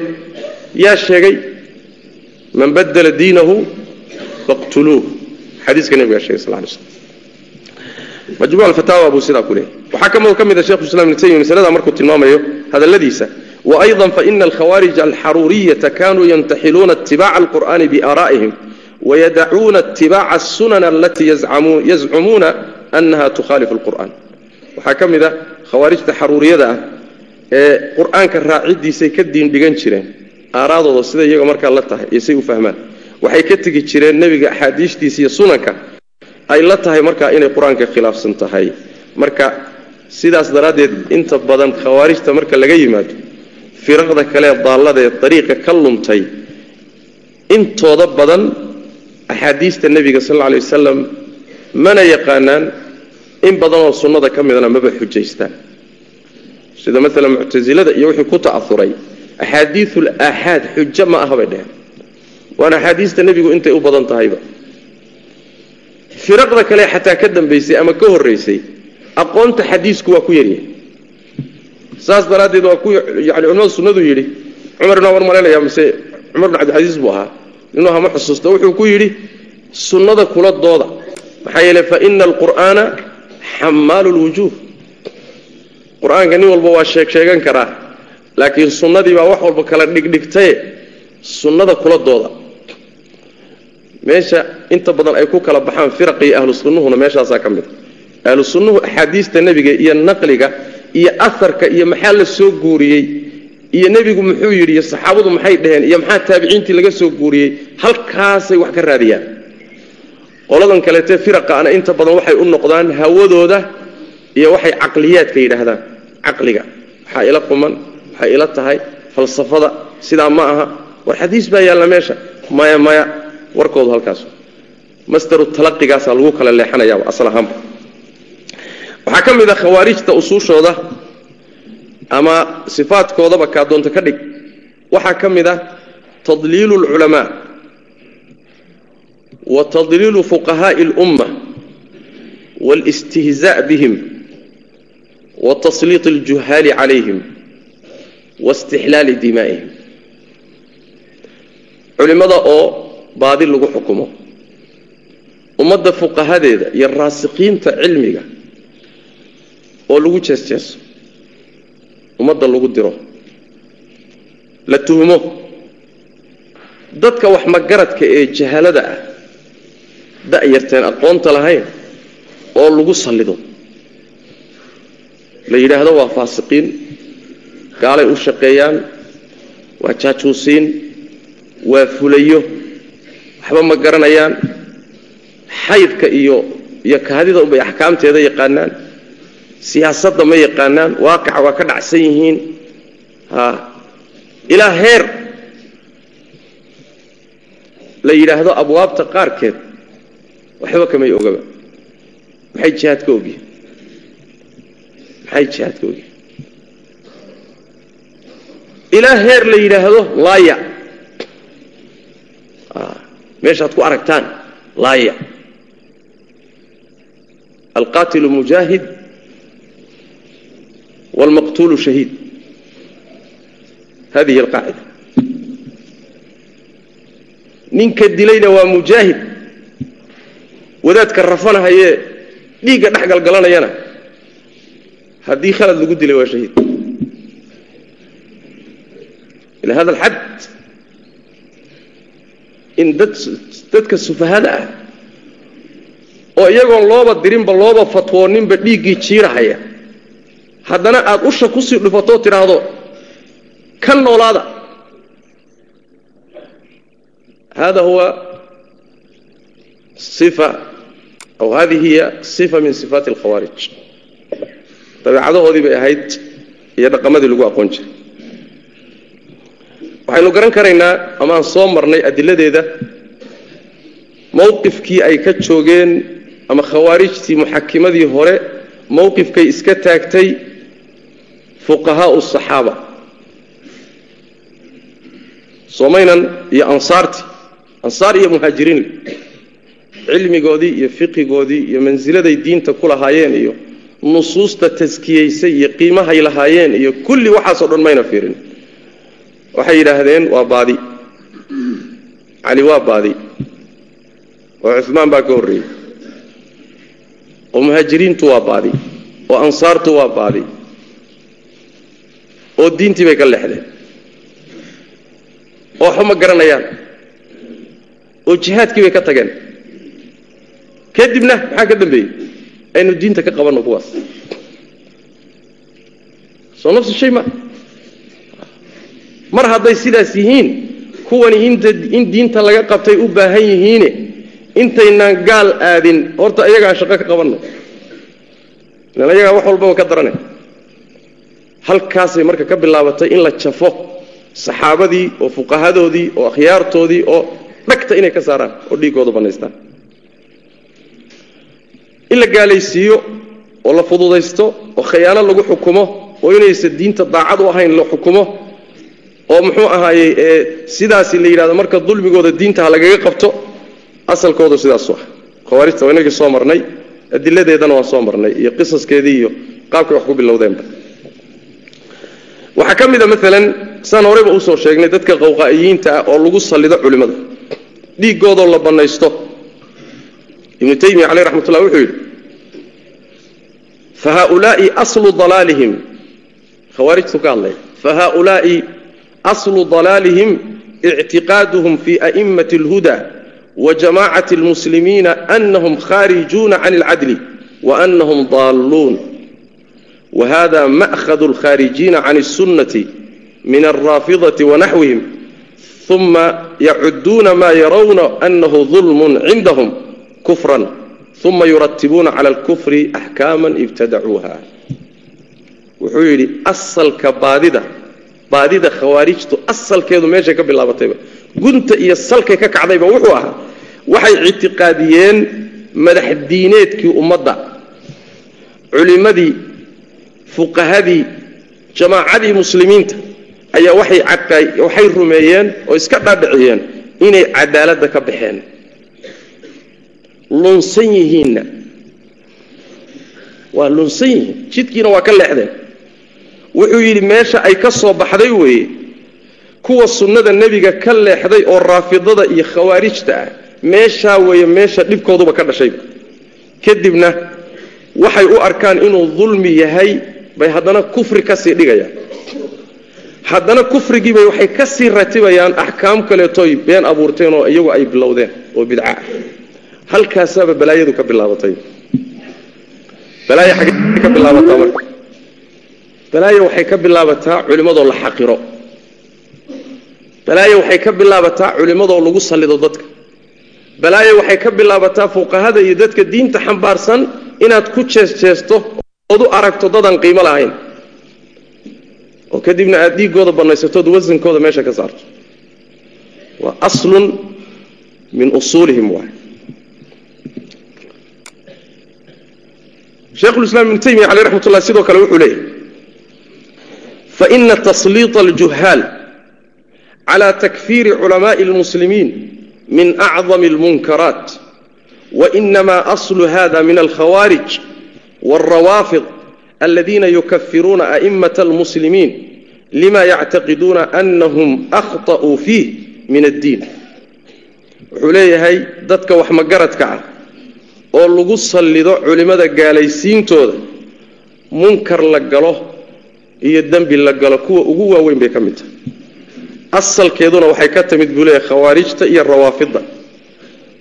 yaa sheegay man badala diinahu faqtuluuh. Xadiiska nebigaa sheegay sal lay slm majmuucalfataawa buu sidaa ku leehay waxaa ka mid a ah shekhuislam ibnu taymiya masalada markuu tilmaamayo hadalladiisa. Waayضa faina alkhawaarij alxaruuriyata kanuu yantaxiluuna itibaaca alqur'ani biaaraa'ihim wayadacuuna itibaaca asunana alatii yazcumuuna annaha tukhaalifu alqur'an waxaa ka mid a khawaarijta xaruuriyada ah ee qur'aanka raacidiisay ka diindhigan jireen. Aaraadooda siday iyaga markaa la tahay iyo say u fahmaan. Waxay ka tegi jireen nebiga axaadiistiisa iyo sunanka ay la tahay markaa inay qur'aanka khilaafsan tahay. Marka sidaas daraaddeed inta badan khawaarijta marka laga yimaado firaqda kale daallada ee dariiqa ka lumtay intooda badan axaadiista nebiga sal alla alay wasalam mana yaqaanaan in badanoo sunnada ka midna maba xujaystaan. Sida maalan muctasilada iyo wixii ku ta'auray axaadiiul aaxaad xujo ma aha bay dheheen waana axaadiista nebigu intay u badan tahayba firaqda kale xataa ka dambaysay ama ka horraysay aqoonta xadiisku waa ku yaryahay saas daraaddeed waa ku yani culimada sunnadu yidhi cumar ibn war malaynaya mise cumar bin cabdilcasiis buu ahaa inuu hama xusuusta wuxuu ku yidhi sunnada kula dooda. Maxaa yeele fa ina alqur'aana xamaalu lwujuuh qur'aanka nin walba waa sheeg sheegan karaa laakiin sunnadii baa wax walba kala dhigdhigtaye sunnada kula dooda meesha inta badan ay ku kala baxaan firaq iyo ahlu sunnuhuna meeshaasaa ka mid. A ahlu sunnuhu axaadiista nebiga iyo naqliga iyo aharka iyo maxaa la soo guuriyey iyo nebigu muxuu yidhi iyo saxaabadu maxay dhaheen iyo maxaa taabiciintii laga soo guuriyey halkaasay wax ka raadiyaan. Qoladan kaleete firaqaana inta badan waxay u noqdaan hawadooda iyo waxay caqliyaadka yidhaahdaan. Caqliga waxaa ila quman waxay ila tahay falsafada sidaa ma aha. War xadiis baa yaalla meesha. Maya maya warkoodu halkaas. Masdaru talaqigaasaa lagu kala leexanayaaba asal ahaanba. Waxaa ka mid a khawaarijta usuushooda ama sifaadkoodaba kaa doonta ka dhig. Waxaa ka mid ah a tadliilu alculamaa wa tadliilu fuqahaa'i alumma waalistihzaa' bihim wa tasliiq aljuhaali calayhim wa istixlaali dimaa'ihim culimmada oo baadi lagu xukumo. Ummadda fuqahadeeda iyo raasikiinta cilmiga oo lagu jeesjeeso ummadda lagu diro la tuhmo dadka wax magaradka ee jahalada ah da'yarteen aqoonta lahayn oo lagu sallido. La yidhaahdo waa faasiqiin gaalay u shaqeeyaan waa jaajuusiin waa fulayo waxba ma garanayaan. Xaydka iyo iyo kaadida unbay axkaamteeda yaqaanaan. Siyaasadda ma yaqaanaan. Waaqaca waa ka dhacsan yihiin. Ilaa heer. La yidhaahdo abwaabta qaarkeed waxba kamay ogaba. Maxay jihaad ka ogyihiin maxay jihaad ka ogyihiin ilaa heer la yidhaahdo laaya meeshaad ku aragtaan laaya. Alqaatilu mujaahid wاlmaqtuulu shahiid. Hadihi alqaacida. Ninka dilayna waa mujaahid. Wadaadka rafanahayee dhiigga dhex galgalanayana. Haddii khalad lagu dilay waa shahiid. Ila hada alxad in dad dadka sufahada ah. Oo iyagoon looba dirinba looba fatwooninba dhiiggii jiirahaya. Haddana aad usha ku sii dhufatoo tidhaahdo ka noolaada. Hada huwa ifa aw hadihi hiya sifa min sifaati alkhawaarij. Dabeecadahoodii bay ahayd iyo dhaqamadii lagu aqoon jiray waxaynu garan karaynaa amaan soo marnay adiladeeda. Mowqifkii ay ka joogeen ama khawaarijtii muxakimadii hore mowqifkay iska taagtay fuqahaau saxaaba. Soomaynan iyo ansaartii ansaar iyo muhaajiriin cilmigoodii iyo fiqigoodii iyo mansiladay diinta ku lahaayeen iyo nusuusta taskiyaysay iyo qiimahay lahaayeen iyo kulli waxaasoo dhan mayna fiirin waxay yidhaahdeen waa baadi. Cali waa baadi. Oo cumaan baa ka horreeyey. Oo muhaajiriintu waa baadi oo ansaartu waa baadi oo diintii bay ka leexdeen oo waxba ma garanayaan oo jihaadkii bay ka tageen. Kadibna maxaa ka dambeeyey? Aynu diinta ka qabanno kuwaas. Soo nafsu shay ma mar hadday sidaas yihiin kuwani in diinta laga qabtay u baahan yihiine. Intaynaan gaal aadin horta iyagaan shaqo ka qabanno. Ilan ayagaa wax walbaba ka daranay halkaasay marka ka bilaabatay in la jafo saxaabadii oo fuqahadoodii oo akhyaartoodii oo dhagta inay ka saaraan oo dhiiggooda bannaystaan. In la gaalaysiiyo oo la fududaysto oo khayaano lagu xukumo oo inaysan diinta daacad u ahayn la xukumo oo muxuu ahaayey ee sidaasi la yidhahdo marka dulmigooda diinta ha lagaga qabto asalkoodu sidaasu ah. Khawaarijta waa inagii soo marnay adiladeedana waan soo marnay iyo qisaskeedii iyo qaabkay wax ku bilowdeenba. Waxaa ka mid a maalan saan horeyba u soo sheegnay dadka qawqaa'iyiinta ah oo lagu sallido culimmada dhiiggoodoo la bannaysto. Ibnu taymiya caleyh raxmatullah wuxuu yidhi fa haaulaai aslu dalaalihim. Khawaarijtu ka hadlaya fa haaulaai aslu dalaalihim ictiqaaduhum fi a'immati اlhuda وجماعة المسلمين أنهم خارجون عن العدل وأنهم ضالون وهذا مأخذ الخارجين عن السنة من الرافضة ونحوهم ثم يعدون ما يرون أنه ظلم عندهم كفرا ثم يرتبون على الكفر أحكاما ابتدعوها وحيري أصل كباددة baadida khawaarijtu asalkeedu meeshay ka bilaabatayba. Gunta iyo salkay ka kacdayba wuxuu ahaa waxay ictiqaadiyeen madax diineedkii ummadda. Culimmadii fuqahadii jamaacadii muslimiinta ayaa waxay rumeeyeen oo iska dhaadhiciyeen inay cadaaladda ka baxeen. Lunsan yihiinna. Waa lunsan yihiin jidkiina waa ka leexdeen wuxuu yidhi meesha ay ka soo baxday weeye kuwa sunnada nebiga ka leexday oo raafidada iyo khawaarijta ah meeshaa weeye meesha dhibkooduba ka dhashayba kadibna waxay u arkaan inuu dulmi yahay bay haddana kufri ka sii dhigayaan. Haddana kufrigiibay waxay ka sii ratibayaan axkaam kaleetoy been abuurteen oo iyagu ay bilowdeen oo bidca. Ah halkaasaaba balaayadu ka bilaabatay balaaya waxay ka bilaabataa culimmadoo la xaqiro. Balaayo waxay ka bilaabataa culimmadoo lagu sallido dadka. Balaayo waxay ka bilaabataa fuqahada iyo dadka diinta xambaarsan inaad ku jees-jeesto ood u aragto dadaan qiimo lahayn. Oo kadibna aad dhiiggooda bannaysatood wasankooda meesha ka saarto. Waa aslun min usuulihim waay. Sheikhulislaam ibnu taymiya caleyh raxmat sidoo kale wuxuu leeyahy faina tasliiط aljuhaal clى takfiiri culamaءi اlmuslimiin min acdam اlmunkaraat wainama aslu hada min alkhawaarij wاlrawaafid aladiina yukafiruuna a'imaة اlmuslimiin lima yactaqiduuna anahum akhطأuu fiih min addiin wuxuu leeyahay dadka wax magaradka ah oo lagu sallido culimmada gaalaysiintooda munkar la galo iyo dembi la galo kuwa ugu waaweyn bay ka mid tahay. Asalkeeduna waxay ka timid buu leeyahy khawaarijta iyo rawaafidda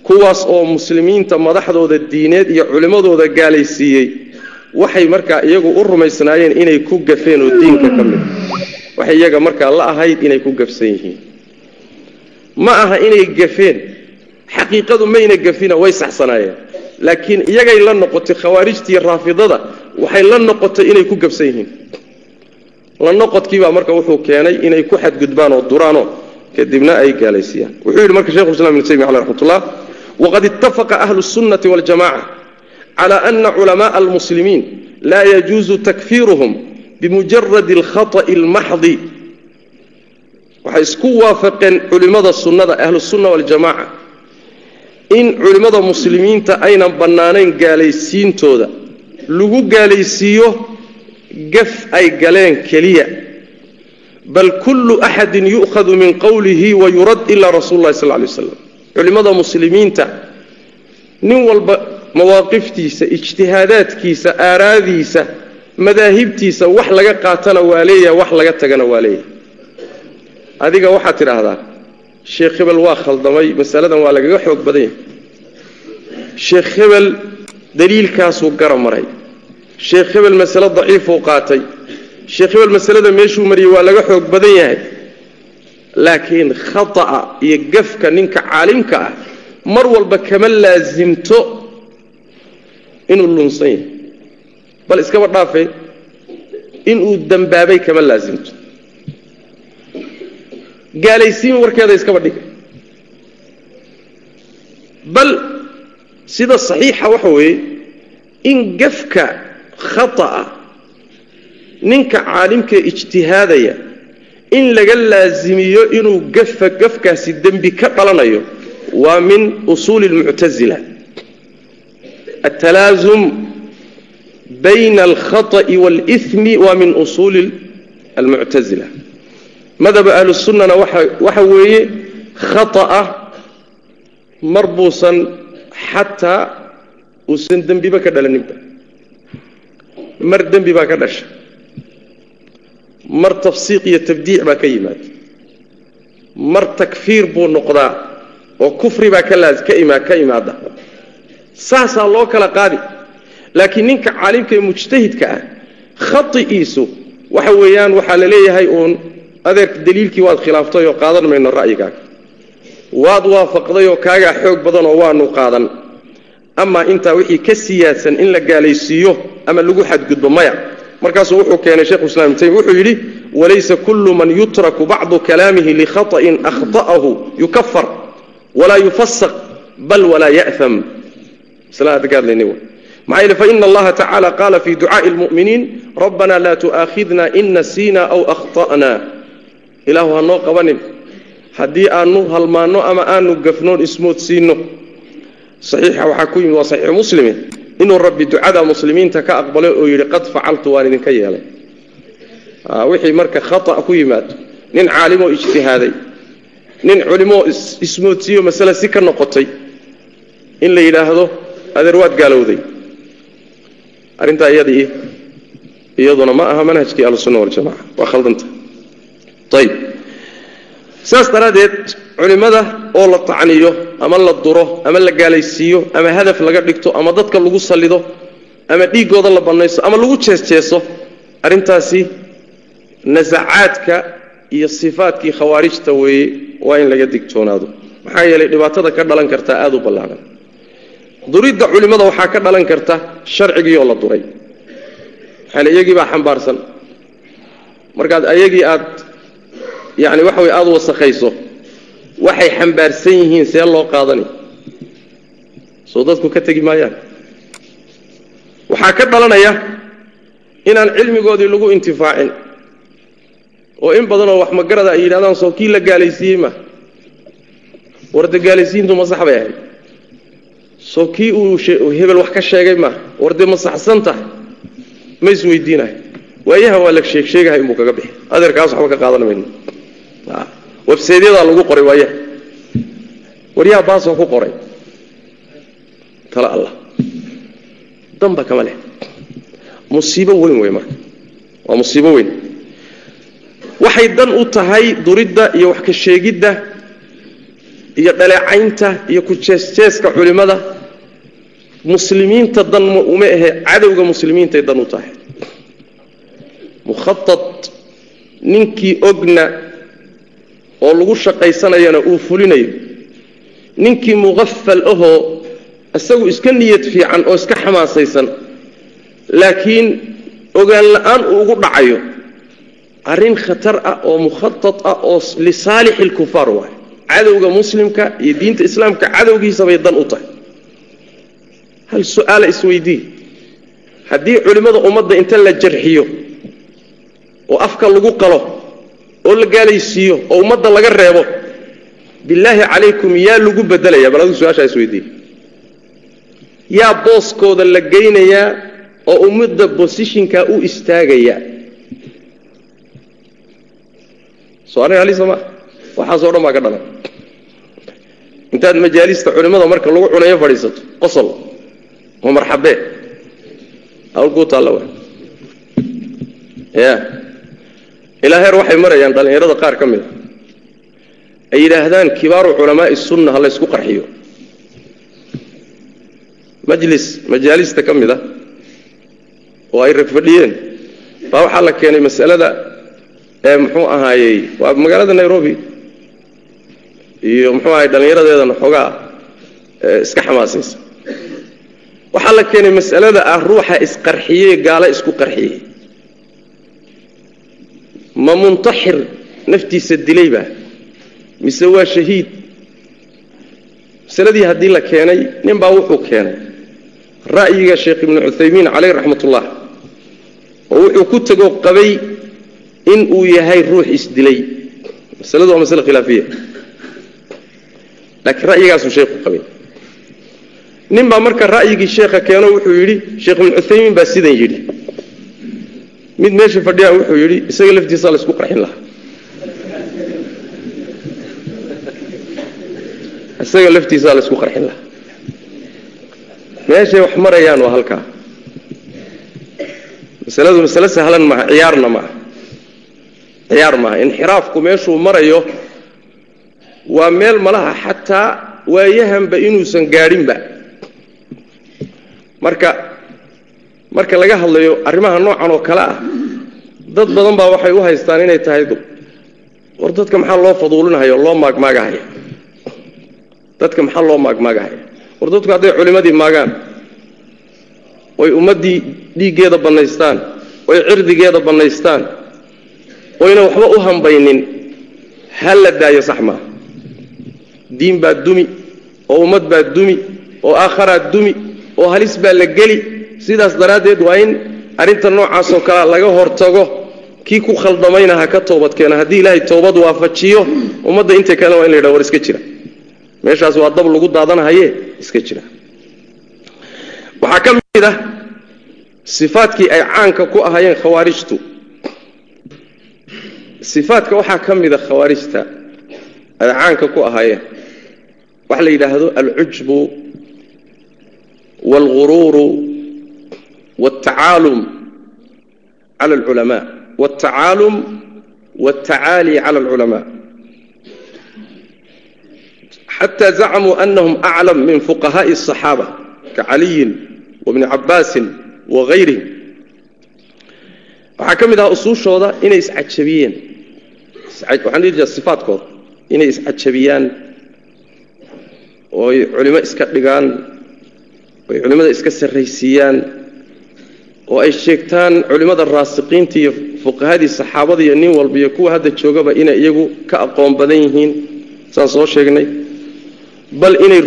kuwaas oo muslimiinta madaxdooda diineed iyo culimmadooda gaalaysiiyey. Waxay markaa iyagu u rumaysnaayeen inay ku gafeen oo diinka ka mid waxay iyaga markaa la ahayd inay ku gafsan yihiin. Ma aha inay gafeen. Xaqiiqadu mayna gafina way saxsanaayeen. Laakiin iyagay la noqotay khawaarijtii raafidada waxay la noqotay inay ku gabsan yihiin la noqodkiibaa marka wuxuu keenay inay ku xadgudbaan oo duraanoo kadibna ay gaalaysiiyaan. Wuxuu yidhi marka shekhuislam ibn taymiya caleh raxmatullah waqad ittafaqa ahlu sunnati waljamaca cala ana culamaaa almuslimiin laa yajuusu takfiiruhum bimujaradi alkhaطa'i almaxdi waxay isku waafaqeen culimmada sunnada ahlusunna waljamaca in culimmada muslimiinta aynan bannaanayn gaalaysiintooda. Lagu gaalaysiiyo gaf ay galeen keliya bal kullu axadin yu'khadu min qowlihi wayurad ilaa rasuulu llahi sal lay waslam culimmada muslimiinta nin walba mawaaqiftiisa ijtihaadaadkiisa aaraadiisa madaahibtiisa wax laga qaatana waa leeyahay wax laga tagana waa leeyahay. Adiga waxaad tidhaahdaa sheekh hebel waa khaldamay masaladan waa lagaga xoog badan yahay. Sheekh hebel daliilkaasuu gara maray sheekh hebel masale daciifuu qaatay. Sheekh hebel masalada meeshuu mariyey waa laga xoog badan yahay. Laakiin khata'a iyo gafka ninka caalimka ah mar walba kama laasimto inuu lunsan yahay. Bal iskaba dhaafee inuu dembaabay kama laasimto gaalaysiin warkeeda iskaba dhiga bal sida saxiixa waxa weeye in gafka khata'a. Ninka caalimka ijtihaadaya in laga laasimiyo inuu gafa gafkaasi dembi ka dhalanayo waa min usuuli lmuctasila atalaasum bayna alkhata'i waalimi waa min usuuli almuctasila madaba ahlusunnana waxa weeye khata'a mar buusan xataa uusan dembiba ka dhalaninba mar dembi baa ka dhasha. Mar tafsiiq iyo tabdiic baa ka yimaada mar takfiir buu noqdaa oo kufri baa ka imaada. Saasaa loo kala qaadi. Laakiin ninka caalimka ee mujtahidka ah khai'iisu waxa weeyaan waxaa la leeyahay uun adeerka daliilkii waad khilaaftay oo qaadan mayno ra'yigaaga. Waad waafaqday oo kaagaa xoog badan oo waanu qaadan amaa intaa wixii ka siyaadsan in la gaalaysiiyo ama lagu xadgudbo maya markaasuu wuxuu keenay shekhuislam ibn taymiya wuxuu yidhi walaysa kullu man yutraku bacdu kalaamihi likhaطa'in akhta'ahu yukafar walaa yufasaq bal walaa ya'ham maxaa yeele faina allaha tacala qaala fi ducaaءi اlmu'miniin rabbana laa tu'aakhidna in nasiina aw akhta'na ilaahu ha noo qabanin haddii aanu halmaanno ama aanu gafnoon ismoodsiinno saxiixa waxaa ku yimid waa saxiixu muslime inuu rabbi ducada muslimiinta ka aqbalay oo yidhi qad facaltu waan idinka yeelay. Wixii marka khata' ku yimaado nin caalimoo ijtihaaday nin culimoo ismoodsiiyo masale si ka noqotay in la yidhaahdo adeer waad gaalowday. Arrintaa iyadii iyaduna ma aha manhajkii ahlusunna waljamaca waa khaldanta. Ayb saas daraaddeed culimmada oo la tacniyo ama la duro ama la gaalaysiiyo ama hadaf laga dhigto ama dadka lagu sallido ama dhiiggooda la bannayso ama lagu jeesjeeso arrintaasi nasacaadka iyo sifaadkii khawaarijta weeye waa in laga digtoonaado. Maxaa yeelay dhibaatada ka dhalan kartaa aada u ballaaran. Duridda culimmada waxaa ka dhalan karta sharcigiioo la duray. Maxaa le iyagii baa xambaarsan. Markaad ayagii aad yacni waxa way aada wasakhayso. Waxay xambaarsan yihiin see loo qaadani. Soo dadku ka tegi maayaan. Waxaa ka dhalanaya inaan cilmigoodii lagu intifaacin. Oo in badanoo wax magarada ay yidhahdaan soo kii la gaalaysiiyey ma. Warda gaalaysiintu ma bay ahayd. Soo kii uu hebel wax ka sheegay ma. Warde ma saxsan waayaha waa la sheegsheegahay inbuu kaga bixi. Adeerkaas waxba ka qaadan mayno websaytyadaa lagu qoray waayaha waryaha baasoo ku qoray. Tala allah. Danba kama leh. Musiibo weyn wey marka waa musiibo weyn. Waxay dan u tahay duridda iyo wax ka sheegidda iyo dhaleecaynta iyo ku jeesjeeska culimmada muslimiinta dan uma ahe cadowga muslimiintay dan u tahay. Mukhaad ninkii ogna oo lagu shaqaysanayana uu fulinayo. Ninkii muqafal ahoo isagu iska niyad fiican oo iska xamaasaysan laakiin ogaan la'aan uu ugu dhacayo arrin khatar ah oo mukhaad ah oo lisaalixi lkufaar waay cadowga muslimka iyo diinta islaamka cadowgiisa bay dan u tahay. Hal su'aala isweydii haddii culimmada ummadda inta la jarxiyo oo afka lagu qalo oo la gaalaysiiyo oo ummadda laga reebo bilaahi calaykum yaa lagu bedelaya bal adigu su'aashaa isweydiiye yaa booskooda la geynayaa oo ummadda bosishinkaa u istaagaya. Soo arrin halisa maa waxaasoo dhan baa ka dhalan. Intaad majaalista culimmada marka lagu cunayo fadhiisato qosol oo marxabee hawlkuu taalla wa ya ilaa heer waxay marayaan dhallinyarada qaar ka mid a ay yidhaahdaan kibaaru culamaa'i sunna ha laysku qarxiyo. Majlis majaalista ka mid a oo ay rag fadhiyeen baa waxaa la keenay masalada ee muxuu ahaayey waa magaalada nairobi iyo muxuu ahaay dhallinyaradeedana xoogaa iska xamaasaysa. Waxaa la keenay masalada ah ruuxa isqarxiyey gaalo isku qarxiyey ma muntaxir naftiisa dilayba mise waa shahiid? Masaladii haddii la keenay nin baa wuxuu keenay. Ra'yiga sheekh ibnu cuthaymiin caleyh raxmat ullah oo wuxuu ku tegoo qabay in uu yahay ruux isdilay masaladu waa masale khilaafiya. Laakiin ra'yigaasuu sheekhu qabay. Nin baa marka ra'yigii sheekha keeno wuxuu yidhi sheekh ibnu cuthaymiin baa sidan yidhi mid meesha fadhiyaa wuxuu yidhi isaga laftiisaa laysku qarxin lahaa. Isaga laftiisaa laysku qarxin lahaa. Meeshay wax marayaan waa halkaa. Masaladu masale sahlan maaha ciyaarna maaha. Ciyaar maaha. Inxiraafku meeshuu marayo waa meel malaha xataa waayahanba inuusan gaadhinba. Marka marka laga hadlayo arrimaha noocan oo kale ah dad badan baa waxay u haystaan inay tahay war dadka maxaa loo faduulinahaya oo loo maagmaagahaya dadka maxaa loo maagmaagahaya war dadku hadday culimmadii maagaan oy ummaddii dhiiggeeda bannaystaan oy cirdigeeda bannaystaan oyna waxba u hambaynin ha la daayo sax maaha. Diin baa dumi oo ummad baa dumi oo aakharaa dumi oo halis baa la geli sidaas daraaddeed waa in arrinta noocaasoo kalea laga hortago kii ku khaldamayna ha ka toobadkeena haddii ilaahay toobad waafajiyo ummadda inta kalena waa in la yidhaha war iska jira. Meeshaas waa dab lagu daadanahaye iska jira. Waxaa ka mid ah sifaadkii ay caanka ku ahaayeen khawaarijtu sifaadka waxaa ka mida khawaarijta ay caanka ku ahaayeen. Waxa la yidhaahdo alcujbu wاlguruuru wاltacaalum cala اlculamaa wاltacaalum wاltacaali cala اlculamaa xatى zacmuu anahum aclam min fuqahaaءi الصaxaabة kacaliyin wabni cabaasin wagayrihim waxaa ka mid ahaa usuushooda inay iscajabiyeen waxaan dhihi jiraa sifaadkooda inay iscajabiyaan ooy culimo iska dhigaan oy culimmada iska sarraysiiyaan oo ay sheegtaan culimmada raasiqiinta iyo fuqahadii saxaabada iyo nin walba iyo kuwa hadda joogaba inay iyagu ka aqoon badan yihiin. Saan soo sheegnay. Bal inay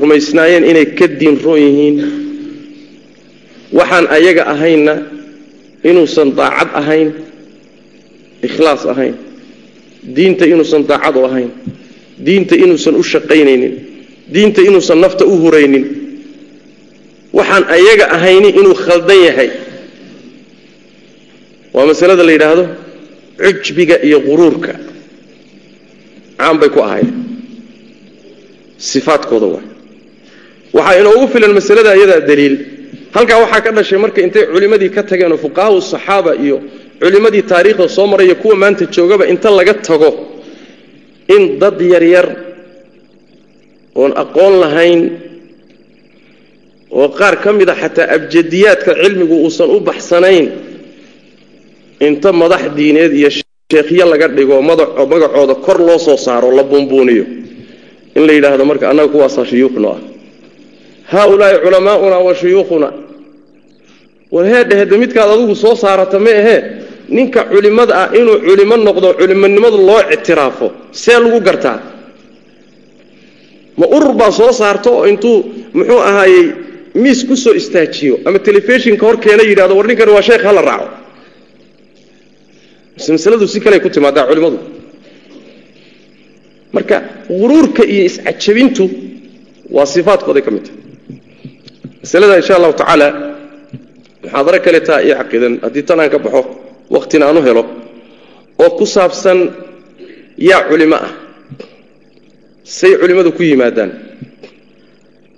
rumaysnaayeen inay ka diin roon yihiin. Waxaan ayaga ahaynna inuusan daacad ahayn ikhlaas ahayn. Diinta inuusan daacad u ahayn. Diinta inuusan u shaqaynaynin. Diinta inuusan nafta u huraynin waxaan ayaga ahayni inuu khaldan yahay. Waa masalada la yidhaahdo cujbiga iyo quruurka. Caan bay ku ahayd sifaadkooda waay waxaa inoogu filan masalada iyadaa daliil. Halkaa waxaa ka dhashay marka intay culimmadii ka tageenoo fuqahaau saxaaba iyo culimmadii taariikhda soo maraya kuwa maanta joogaba inta laga tago in dad yaryar oon aqoon lahayn oo qaar ka mid a xataa abjadiyaadka cilmigu uusan u baxsanayn inta madax diineed iyo sheekhyo laga dhigo magacooda kor loo soo saaro la buunbuuniyo. In la yidhaahdo marka annaga kuwaasaa shuyuukhno ah. Haaulaai culamaauna wa shuyuukhuna. War heedhehede midkaad adigu soo saarata ma ahee? Ninka culimmada ah inuu culimo noqdo culimonimadu loo ictiraafo see lagu gartaa. Ma urur baa soo saarto oo intuu muxuu ahaayey miis ku soo istaajiyo ama telefishinka hor keena yidhahdo war ninkani waa sheekh hala raaco. Mise masaladu si kaley ku timaadaa culimmadu. Marka quruurka iyo iscajabintu waa sifaadkooday ka mid tahay. Masalada insha allahu tacaala muxaadaro kale taa io caqiidan haddii tan aan ka baxo wakhtina aan u helo oo ku saabsan yaa culimo ah say culimmadu ku yimaadaan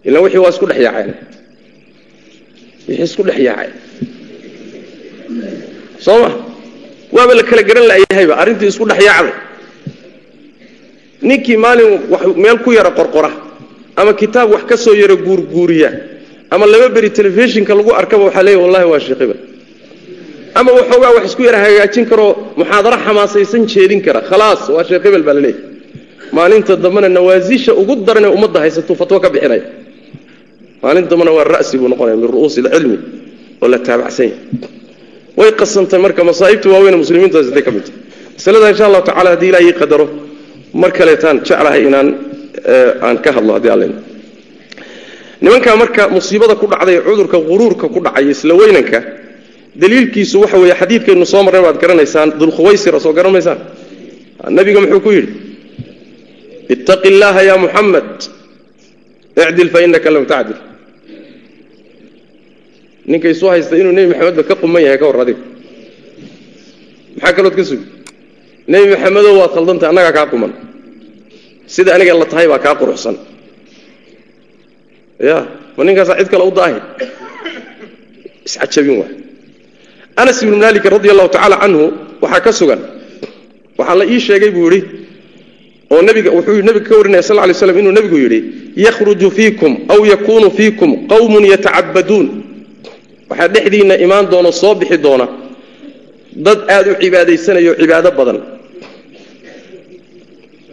ilaan wixii waa isku dhex yaaceen wixii isku dhex yaaceen soo ma? Waaba la kala garan la'yahayba arrintii isku dhex yaacday. Ninkii maalin meel ku yara qorqora ama kitaab wax ka soo yara guurguuriya ama laba beri telefishinka lagu arkaba waxaa leeya wallahi waa sheekhiba ama waxoogaa wax isku yara hagaajin karoo muxaadaro xamaasaysan jeedin kara. Khalaas waa sheekh hebel baa la leeyahy maalinta dambena nawaasisha ugu daranee ummadda haysatuu fatwo ka bixinaya maalinta dambena waa ra'si buu noqonaya min ru'uusi ilcilmi oo la taabacsan yahay. Way qasantay marka masaa'ibta waaweyne muslimiintaas intay ka mid tahay. Masalada insha allahu tacala haddii ilaah ii qadaro mar kaleetaan jeclahay inaan aan ka hadlo haddii alle nimankaa marka musiibada ku dhacday cudurka quruurka ku dhacay isla weynanka daliilkiisu waxa weeye xadiidkaynu soo marnay baad garanaysaan dulkhuwaysira soo garan nabiga muxuu ku yidhi ittaqi illaaha ya muxamed icdil fa innaka lam tacdil ninka isu haysta inuu nebi maxamedba ka quman yahay ka war adiga maxaa kalood ka sugi nebi maxamedow waad khaldantay annagaa kaa quman sida aniga la tahay baa kaa quruxsan ya ma ninkaasaa cid kale u daahi iscajabin waay anas ibnu maalik radi allahu tacaala canhu waxaa ka sugan waxaa la ii sheegay buu yidhi oo nabiga wuxuu nabiga ka warinaya sal lay slam inuu nebigu yidhi yakhruju fiikum aw yakunu fiikum qawmun yatacabaduun waxaa dhexdiinna imaan doona soo bixi doona. Dad aada u cibaadaysanayo cibaado badan.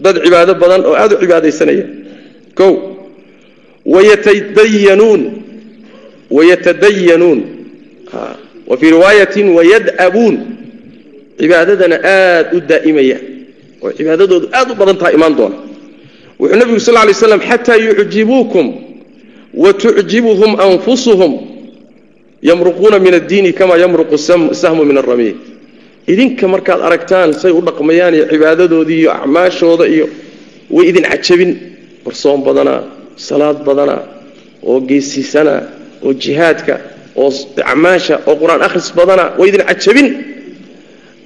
Dad cibaado badan oo aada u cibaadaysanaya. O wayatadayanuun wayatadayanuun wa fii riwaayatin wayad'abuun cibaadadana aada u daa'imaya. Oo cibaadadoodu aad u badan taha imaan doona wuxuu nebigu sal lay slam xataa yucjibuukum wa tucjibuhum anfusuhum yamruquuna min addiini kamaa yamruqu sahmu min aramiy idinka markaad aragtaan say u dhaqmayaan iyo cibaadadoodii iyo acmaashooda iyo way idin cajabin. Warsoon badanaa salaad badanaa oo geesisanaa oo jihaadka oo acmaasha oo qur'aan akhris badanaa way idin cajabin.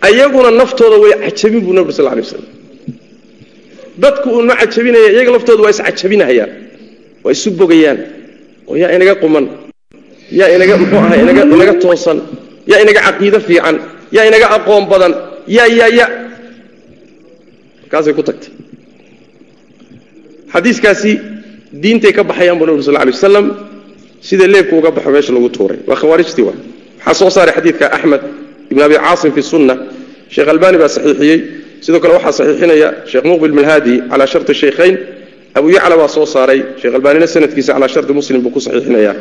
Ayaguna naftooda way cajabin buu nabig sal lay waslam dadku uunma cajabinaya iyaga laftooda waa iscajabinahayaan waa isu bogayaan oo yaa inaga quman yaa inaga muxuu ahay inaga inaga toosan yaa inaga caqiido fiican yaa inaga aqoon badan ya ya ya markaasay ku tagtay. Xadiiskaasi diintay ka baxayaan buu nabig sal lay wasalam sida leebku uga baxo meesha lagu tuuray. Waa khawaarijtii waa. Waxaa soo saaray xadiidka axmed ibn abi caasim fi sunna. Sheekh albani baa saxiixiyey sidoo kale waxaa saxiixinaya sheekh muqbil milhaadi calaa sharti shaykhayn abu yacla baa soo saaray sheekh albanina sanadkiisa calaa sharti muslim buu ku saxiixinaya.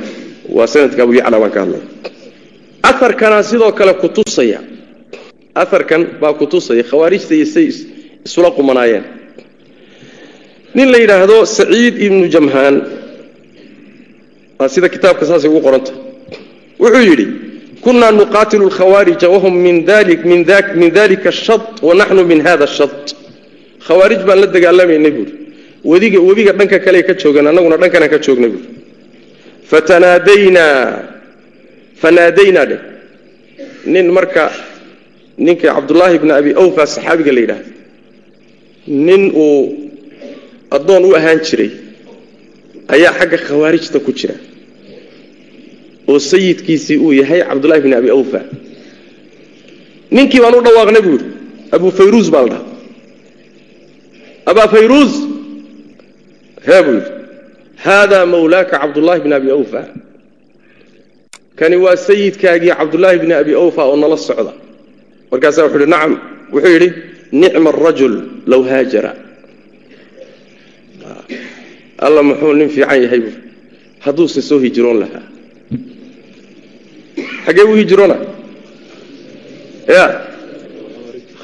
Waa sanadka abu yacla baan ka hadlay. Aarkana sidoo kale kutusaya aarkan baa kutusaya khawaarijta iyo say isula qumanaayeen. Nin la yidhaahdo saciid ibnu jamhaan. Sida kitaabka saasay ugu qoranta. Wuxuu yidhi kunaa nuqaatilu lkhawaarija wahum min dalika ashad wanaxnu min hada ashad khawaarij baan la dagaalamaynay buuri wediga webiga dhanka kale ka joogan annaguna dhankana ka joognay buuri fatanaadaynaa fanaadaynaa dheh nin marka ninka cabdullaahi bni abi awfa saxaabiga la yidhaahdo nin uu addoon u ahaan jiray ayaa xagga khawaarijta ku jira oo sayidkiisii uu yahay cabdullahi bni abi awfa. Ninkii baan u dhawaaqnay buu yidhi abu fayruus baa la dhaha abaa fayruus hee buu yidhi. Haadaa mawlaaka cabdullaahi bni abi awfa. Kani waa sayidkaagii cabdullaahi bni abi awfa oo nala socda. Markaasaa wuxuu yidhi nacam. Wuxuu yidhi nicma arajul low haajara. Alla muxuu nin fiican yahay buui hadduuse soo hijroon lahaa xaggee buu hijroona. Ya.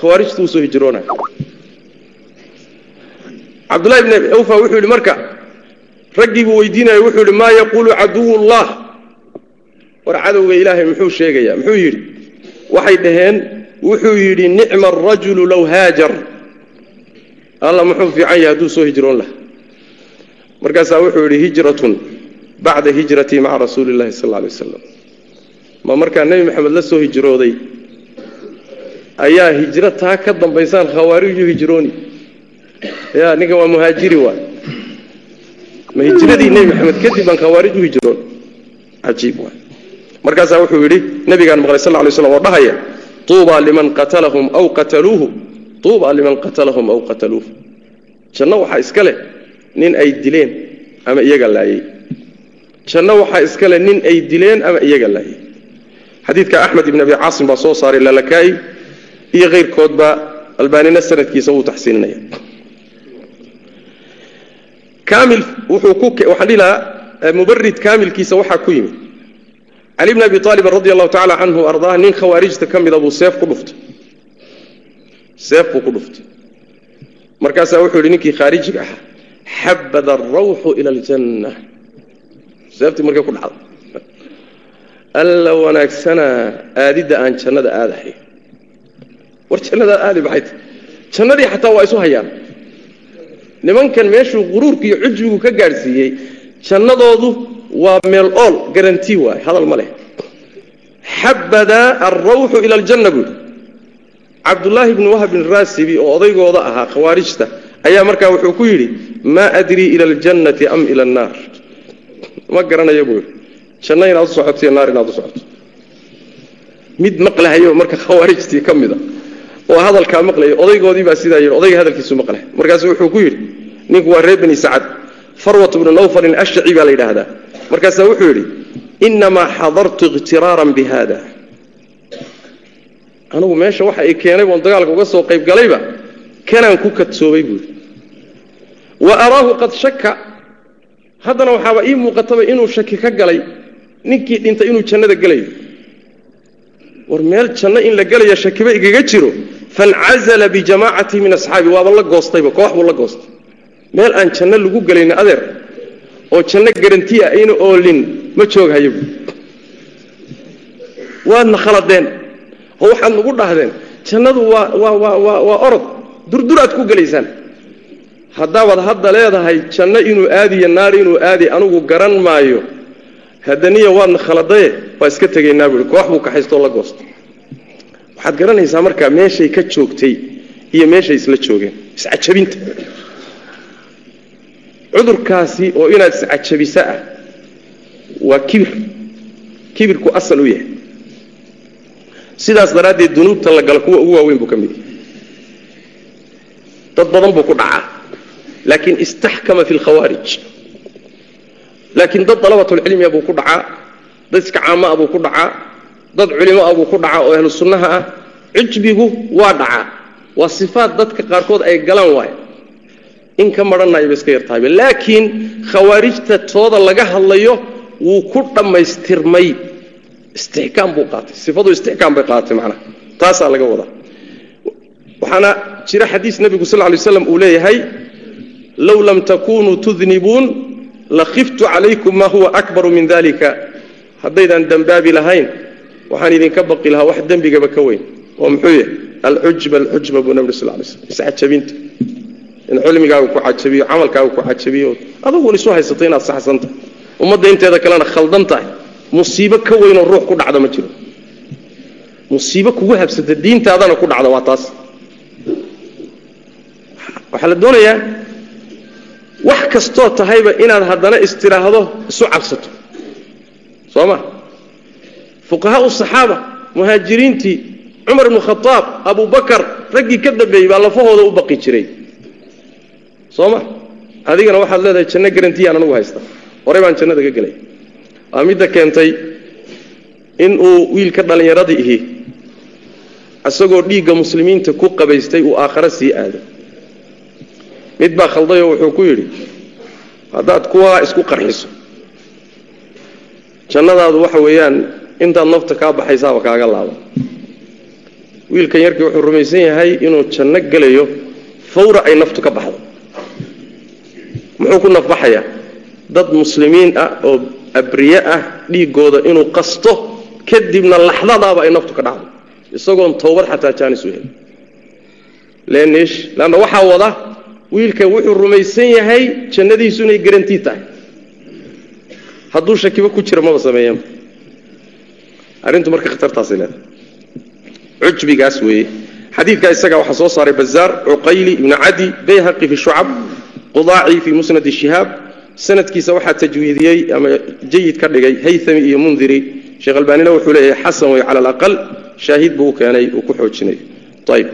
Khawaarijtu uu soo hijroona. Cabdullahi bni abi awfa wuxuu yidhi marka raggii buu weydiinaya wuxuu yidhi maa yaquulu caduwullah. War cadowga ilaahay muxuu sheegayaa muxuu yidhi waxay dhaheen wuxuu yidhi nicma arajulu low haajar. Alla muxuu fiican yahay hadduu soo hijroon lahaa. Markaasaa wuxuu yidhi hijratun bacda hijratii maca rasuuli illahi sal alla alay wasalam ma markaa nebi maxamed la soo hijrooday? Ayaa hijro taa ka dambaysaan khawaariju hijrooni. Ya ninkan waa muhaajiri waay ma hijradii nebi maxamed kadib baan khawaarij hijroon. Cajiib waay markaasaa wuxuu yidhi nabigaan maqlay sal lay slam oo dhahaya tuubaa liman qatalahum aw qataluuhu tuubaa liman qatalahum aw qataluuhu. Janno waxaa iska leh nin ay dileen ama iyaga laayey janno waxaa iska leh nin ay dileen ama iyaga laayey xadiidka axmed ibn abi caasim baa soo saaray lalakaa'i iyo keyrkoodba albaanina sanadkiisa wuu taxsiininaya kaamil wuxuu ku waxaan dhihi lahaa mubarid kaamilkiisa waxaa ku yimid. Cali bn abi aalibin radi allahu tacala canhu ardaa nin khawaarijta ka mida buu seef ku dhuftay. Seef buu ku dhuftay. Markaasaa wuxuu yidhi ninkii khaarijiga ahaa xabada arawxu ila aljanna seeftii markay ku dhacday alla wanaagsanaa aadidda aan jannada aadahay. War jannada aadi maxay tahy jannadii xataa waa isu hayaan. Nimankan meeshuu quruurka iyo cujbigu ka gaadhsiiyey jannadoodu waa meel ool garanti waay hadal ma leh. Xabada alrawxu ila aljanna buuhi cabdullaahi bni wahab bin raasibi oo odaygooda ahaa khawaarijta ayaa markaa wuxuu ku yidhi maa adrii ila aljannati am ila annaar. Ma garanayo buu yidhi janno inaad u socoto iyo naar inaad u socoto. Mid maqlahayo marka khawaarijtii ka mida. Oo hadalkaa maqlaya odaygoodii baa sidaa yidhi odayga hadalkiisu maqlay. Markaasu wuxuu ku yidhi ninku waa reer bani sacad farwat bnu nawfalin ashjaci baa la yidhaahdaa. Markaasaa wuxuu yidhi innamaa xadartu ikhtiraaran bi anigu meesha waxa ay keenay boon dagaalka uga soo qayb galayba kanaan ku kadsoobay buuhi wa araahu qad shaka haddana waxaaba ii muuqataba inuu shaki ka galay ninkii dhintay inuu jannada gelayo war meel janno in la gelaya shakiba igaga jiro fancazala bijamaacati min asxaabi waaba la goostayba koox buu la goostay. Meel aan janno lagu gelayna adeer oo janno garantiya ayna oolin ma jooghayo bu waadna khaladeen oo waxaad nagu dhahdeen jannadu waa waa waa orod durduraad ku gelaysaan. Haddaabaad hadda leedahay janno inuu aadiyo naar inuu aadi anigu garan maayo haddaniya waadna khaladaye waa iska tegaynaa buui koox buu kaxaystoo la goostay waxaad garanaysaa markaa meeshay ka joogtay iyo meeshay isla joogeen. Iscajabinta cudurkaasi oo inaad iscajabisa ah waa kibir. Kibirku asal u yahay. Sidaas daraaddeed dunuubta la gala kuwa ugu waaweyn buu ka mid yahay. Dad badan buu ku dhacaa. Laakiin istaxkama fi lkhawaarij laakiin dad dalabatulcilmiga buu ku dhacaa dad iska caamaah buu ku dhacaa dad culimoah buu ku dhacaa oo ahlu sunnaha ah cujbigu waa dhacaa. Waa sifaat dadka qaarkood ay galaan waay in ka marhanayba iska yartahayba laakiin khawaarijta tooda laga hadlayo wuu ku dhammaystirmay. Istixkaam buu qaatay. Sifadu istixkaam bay qaadatay macnaha. Taasaa laga wadaa. Waxaana jira xadiis nebigu sal lay slam uu leeyahay low lam takunuu tudnibuun lakhiftu calaykum maa huwa akbaru min dalika haddaydan dembaabi lahayn waxaan idinka baqi lahaa wax dembigaba ka weyn. Oo muxuu yahay? Alxujba alxujba buu nabig sal lay slm iscajabinta. In cilmigaaga ku cajabiyo camalkaaga ku cajabiyo adugun isu haysato inaad saxsan tahay ummadda inteeda kalena khaldan tahay. Musiibo ka weynoo ruux ku dhacda ma jiro. Musiibo kugu habsata diintaadana ku dhacda waa taas. Waxaa la doonayaa wax kastoo tahayba inaad haddana istiraahdo isu cabsato. Soo ma fuqahaau saxaaba muhaajiriintii cumar ibnu khadaab abubakar raggii ka dambeeyey baa lafahooda u baqi jiray. Soo ma adigana waxaad leedahay janno garantiyaan anugu haysta. Horey baan jannada ka gelay. Waa midda keentay inuu wiilka dhallinyaradii ihi isagoo dhiigga muslimiinta ku qabaystay uu aakhare sii aado mid baa khaldayoo wuxuu ku yidhi haddaad kuwaa isku qarxiso. Jannadaadu waxa weeyaan intaad nafta kaa baxaysaaba kaaga laaba wiilkan yarkii wuxuu rumaysan yahay inuu janno gelayo fawra ay naftu ka baxdo. Muxuu ku nafbaxayaa dad muslimiin ah oo abriye ah dhiiggooda inuu qasto kadibna laxdadaaba ay naftu ka dhacdo. Isagoon towbad xataa jaanis u helin. Lenish leanna waxaa wada wiilkan wuxuu rumaysan yahay jannadiisu inay garantii tahay. Hadduu shakiba ku jira maba sameeyeen arrintu marka khatartaasay leedahay. Cujbigaas weeye. Xadiidka isaga waxaa soo saaray bazaar cuqayli ibnu cadi bayhaqi fi shucab qudaaci fi musnad shihaab. Sanadkiisa waxaa tajwiidiyey ama jayid ka dhigay haythami iyo mundiri sheekh albaanina wuxuu leeyahay xasan wey cala shaahid buu u keenay uu ku xoojinayo ayb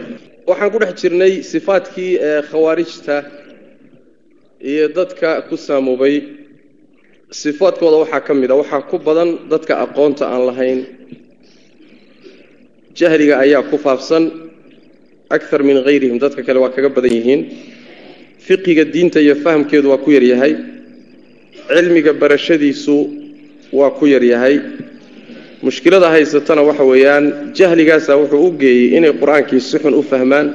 waxaan ku dhex jirnay sifaadkii khawaarijta iyo dadka ku saamoobay sifaadkooda waxaa ka mid a waxaa ku badan dadka aqoonta aan lahayn. Jahliga ayaa ku faafsan akar min hayrihim dadka kale waa kaga badan yihiin. Fiqiga diinta iyo fahamkeedu waa ku yaryahay. Cilmiga barashadiisu waa ku yaryahay mushkilada haysatana waxa weeyaan jahligaasaa wuxuu u geeyey inay qur'aankii si xun u fahmaan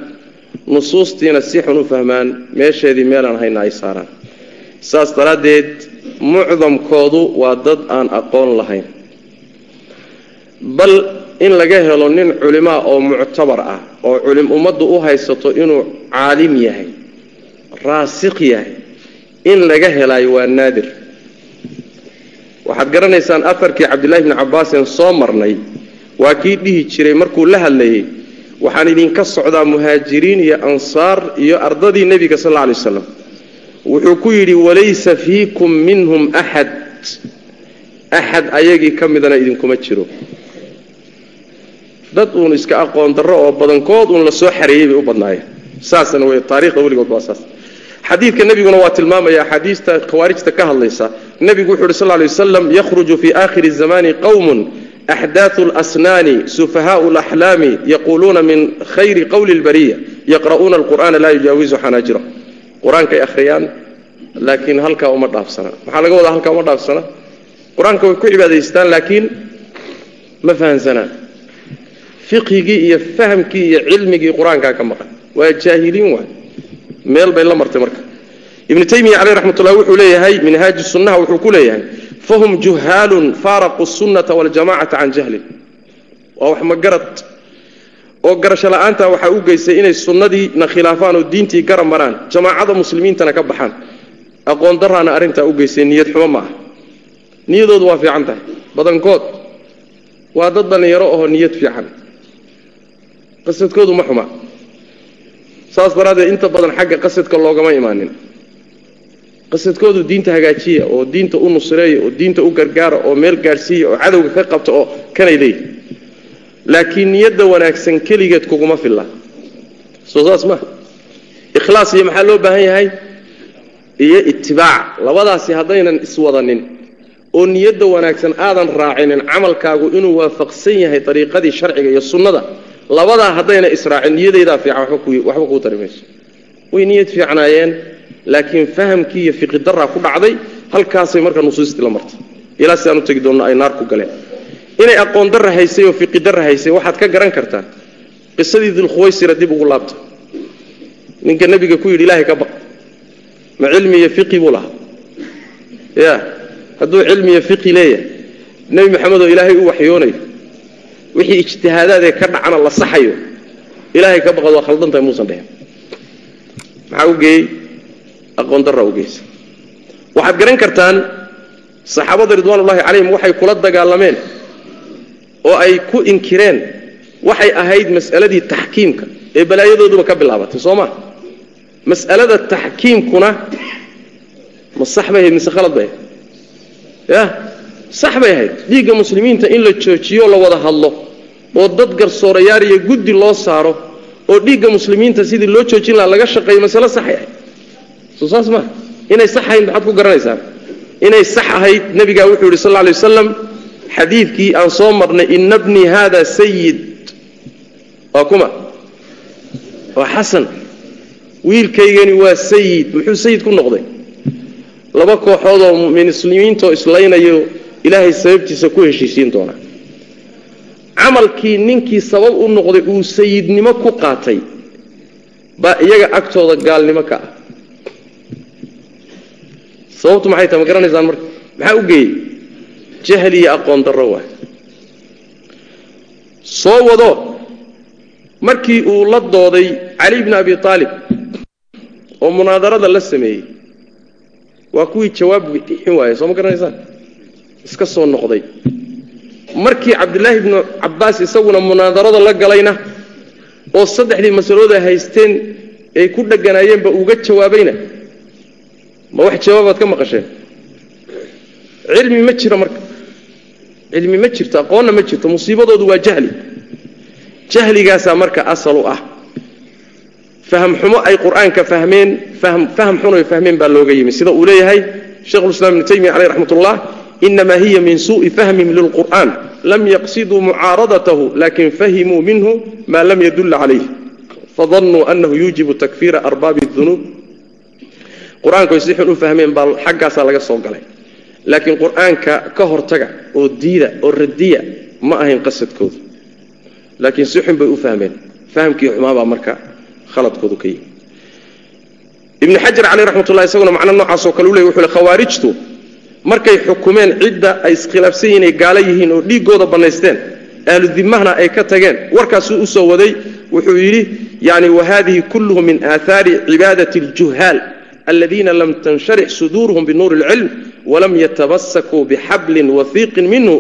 nusuustiina si xun u fahmaan meesheedii meelaan hayna ay saaraan. Saas daraaddeed mucdamkoodu waa dad aan aqoon lahayn. Bal in laga helo nin culimaa oo muctabar ah oo culim ummaddu u haysato inuu caalim yahay raasiq yahay in laga helaayo waa naadir waxaad garanaysaan afarkii cabdillahi bni cabbaasen soo marnay. Waa kii dhihi jiray markuu la hadlayey waxaan idinka socdaa muhaajiriin iyo ansaar iyo ardadii nebiga sal alay waslam wuxuu ku yidhi walaysa fiikum minhum axad axad ayagii ka midana idinkuma jiro. Dad uun iska aqoon darro oo badankood uun la soo xareeyey bay u badnaayeen. Saasna wey taarikhda weligood waa saas xadiidka nebiguna waa tilmaamaya axaadiista khawaarijta ka hadlaysa. Nebigu wuxu uhi sal lay wasalam yakhruju fii aakhiri zamani qowmun axdaatu lasnaani sufahaau laxlaami yaquuluuna min khayri qowli lbariya yaqra'uuna alqur'aana laa yujaawizu xanaajira. Qur'aankay akhriyaan laakiin halkaa uma dhaafsana. Maxaa laga wadaa halkaa uma dhaafsana? Qur'aanka way ku cibaadaystaan laakiin ma fahansanaan fiqhigii iyo fahamkii iyo cilmigii qur'aankaa ka maqan. Waa jaahiliin waay meel bay la martay marka. Ibnu taymiya caleyh raxmatullah wuxuu leeyahay minhaaji sunnaha wuxuu ku leeyahay fahum juhaalun faaraquu sunnata waljamacata can jahlin waa wax magarad oo garasho la'aanta waxaa u geystay inay sunnadiina khilaafaan oo diintii garab maraan jamaacada muslimiintana ka baxaan. Aqoon daraana arrintaa u geystay niyad xumo ma niyadoodu waa fiican tahay. Badankood waa dad dhallinyaro oo niyad fiican. Qasadkoodu ma xuma saas daraaddeed inta badan xagga qasadka loogama imaanin. Qasadkoodu diinta hagaajiya oo diinta u nusreeya oo diinta u gargaara oo meel gaadhsiiya oo cadowga ka qabta oo kanay leeyihi laakiin niyadda wanaagsan keligeed kuguma filla. Soo saas ma. Ikhlaas iyo maxaa loo baahan yahay? Iyo itibaac labadaasi haddaynan iswadanin. Oo niyadda wanaagsan aadan raacinin camalkaagu inuu waafaqsan yahay dariiqadii sharciga iyo sunnada labadaa haddayna israacin niyadaydaa fiican waxba kuu tari mayso. Way niyad fiicnaayeen laakiin fahamkii iyo fiqidaraa ku dhacday halkaasay marka nusuustii la martay. Ilaa si aan u tegi doonno ay naar ku galeen. Inay aqoon darra haysay oo fiqidara haysay waxaad ka garan kartaa qisadii dilkhuwaysira dib ugu laabta. Ninka nebiga ku yidhi ilaahay ka baq ma cilmi iyo fiqi buu lahaa. Ya hadduu cilmi iyo fiqi leeyahay nebi maxamed oo ilaahay u waxyoonayo wixii ijtihaadaadee ka dhacana la saxayo ilaahay ka baqad waa khaldantahay muusan dhehen maxaa u geeyey? Aqoon darra u geysa waxaad garan kartaan saxaabada ridwaanullahi calayhim waxay kula dagaalameen oo ay ku inkireen waxay ahayd mas'aladii taxkiimka ee balaayadooduba ka bilaabatay soo ma? Mas'alada taxkiimkuna ma sax bay ahayd mise khalad bay ahayd? Ya? Sax bay ahayd. Dhiigga muslimiinta in la joojiyo la wada hadlo oo dad garsoorayaal iyo guddi loo saaro oo dhiigga muslimiinta sidii loo joojin lahaa laga shaqeeyo masale saxay ahayd soo saas maa inay sax ahayd maxaad ku garanaysaa inay sax ahayd nebigaa wuxuu yidhi sal alay wasalam xadiidkii aan soo marnay ina bnii haada sayid waa kuma. Waa xasan. Wiilkaygani waa sayid muxuu sayid ku noqday? Laba kooxoodoo muslimiintoo islaynayo ilaahay sababtiisa ku heshiisiin doonaa camalkii ninkii sabab u noqday uu sayidnimo ku qaatay baa iyaga agtooda gaalnimo ka ah. Sababtu maxay tahay? Ma garanaysaan marka? Maxaa u geeyey? Jahli iyo aqoon darro waay soo wado markii uu la dooday cali bni abi aalib oo munaadarada la sameeyey waa kuwii jawaab bixin waayey. Soo ma garanaysaan? Iska soo noqday markii cabdilaahi bnu cabbaas isaguna munaadarada la galayna oo saddexdii masalooda haysteen ay ku dheganaayeenba uga jawaabayna. Ma wax jawaabaad ka maqasheen? Cilmi ma jiro marka. Cilmi ma jirto aqoonna ma jirto musiibadoodu waa jahli. Jahligaasaa marka asal u ah. Faham xumo ay qur'aanka fahmeen faham xun ay fahmeen baa looga yimi. Sida uu leeyahay sheikhulislaam ibnu taymiya caleyh raxmat ullah inama hiya min suuءi fahmihim lilqur'an lam yaqsiduu mucaaradatahu laakiin fahimuu minhu ma lam yadulla calayh fadannuu anahu yuujibu takfiira arbaabi dunuub qur'aanku si xun u fahmeen baa xaggaasaa laga soo galay laakiin qur'aanka ka hortaga oo diida oo radiya ma ahayn qasadkoodu laakiin si xun bay u fahmeen fahamkii xumaabaa marka khaladkoodu ka yimi ibnu xajar caleyh raxmatullah isaguna macno noocaasoo kale u ley wuxuu le khawaarijtu markay xukumeen cidda ay iskhilaafsan yihiin ay gaalo yihiin oo dhiiggooda bannaysteen ahlu dimahna ay ka tageen warkaasuu u soo waday wuxuu yidhi yani wahadihi kulluhu min aahaari cibaadati aljuhaal aladiina lam tansharix suduuruhum binuuri اlcilm walam yatabasakuu bixablin wahiiqin minhu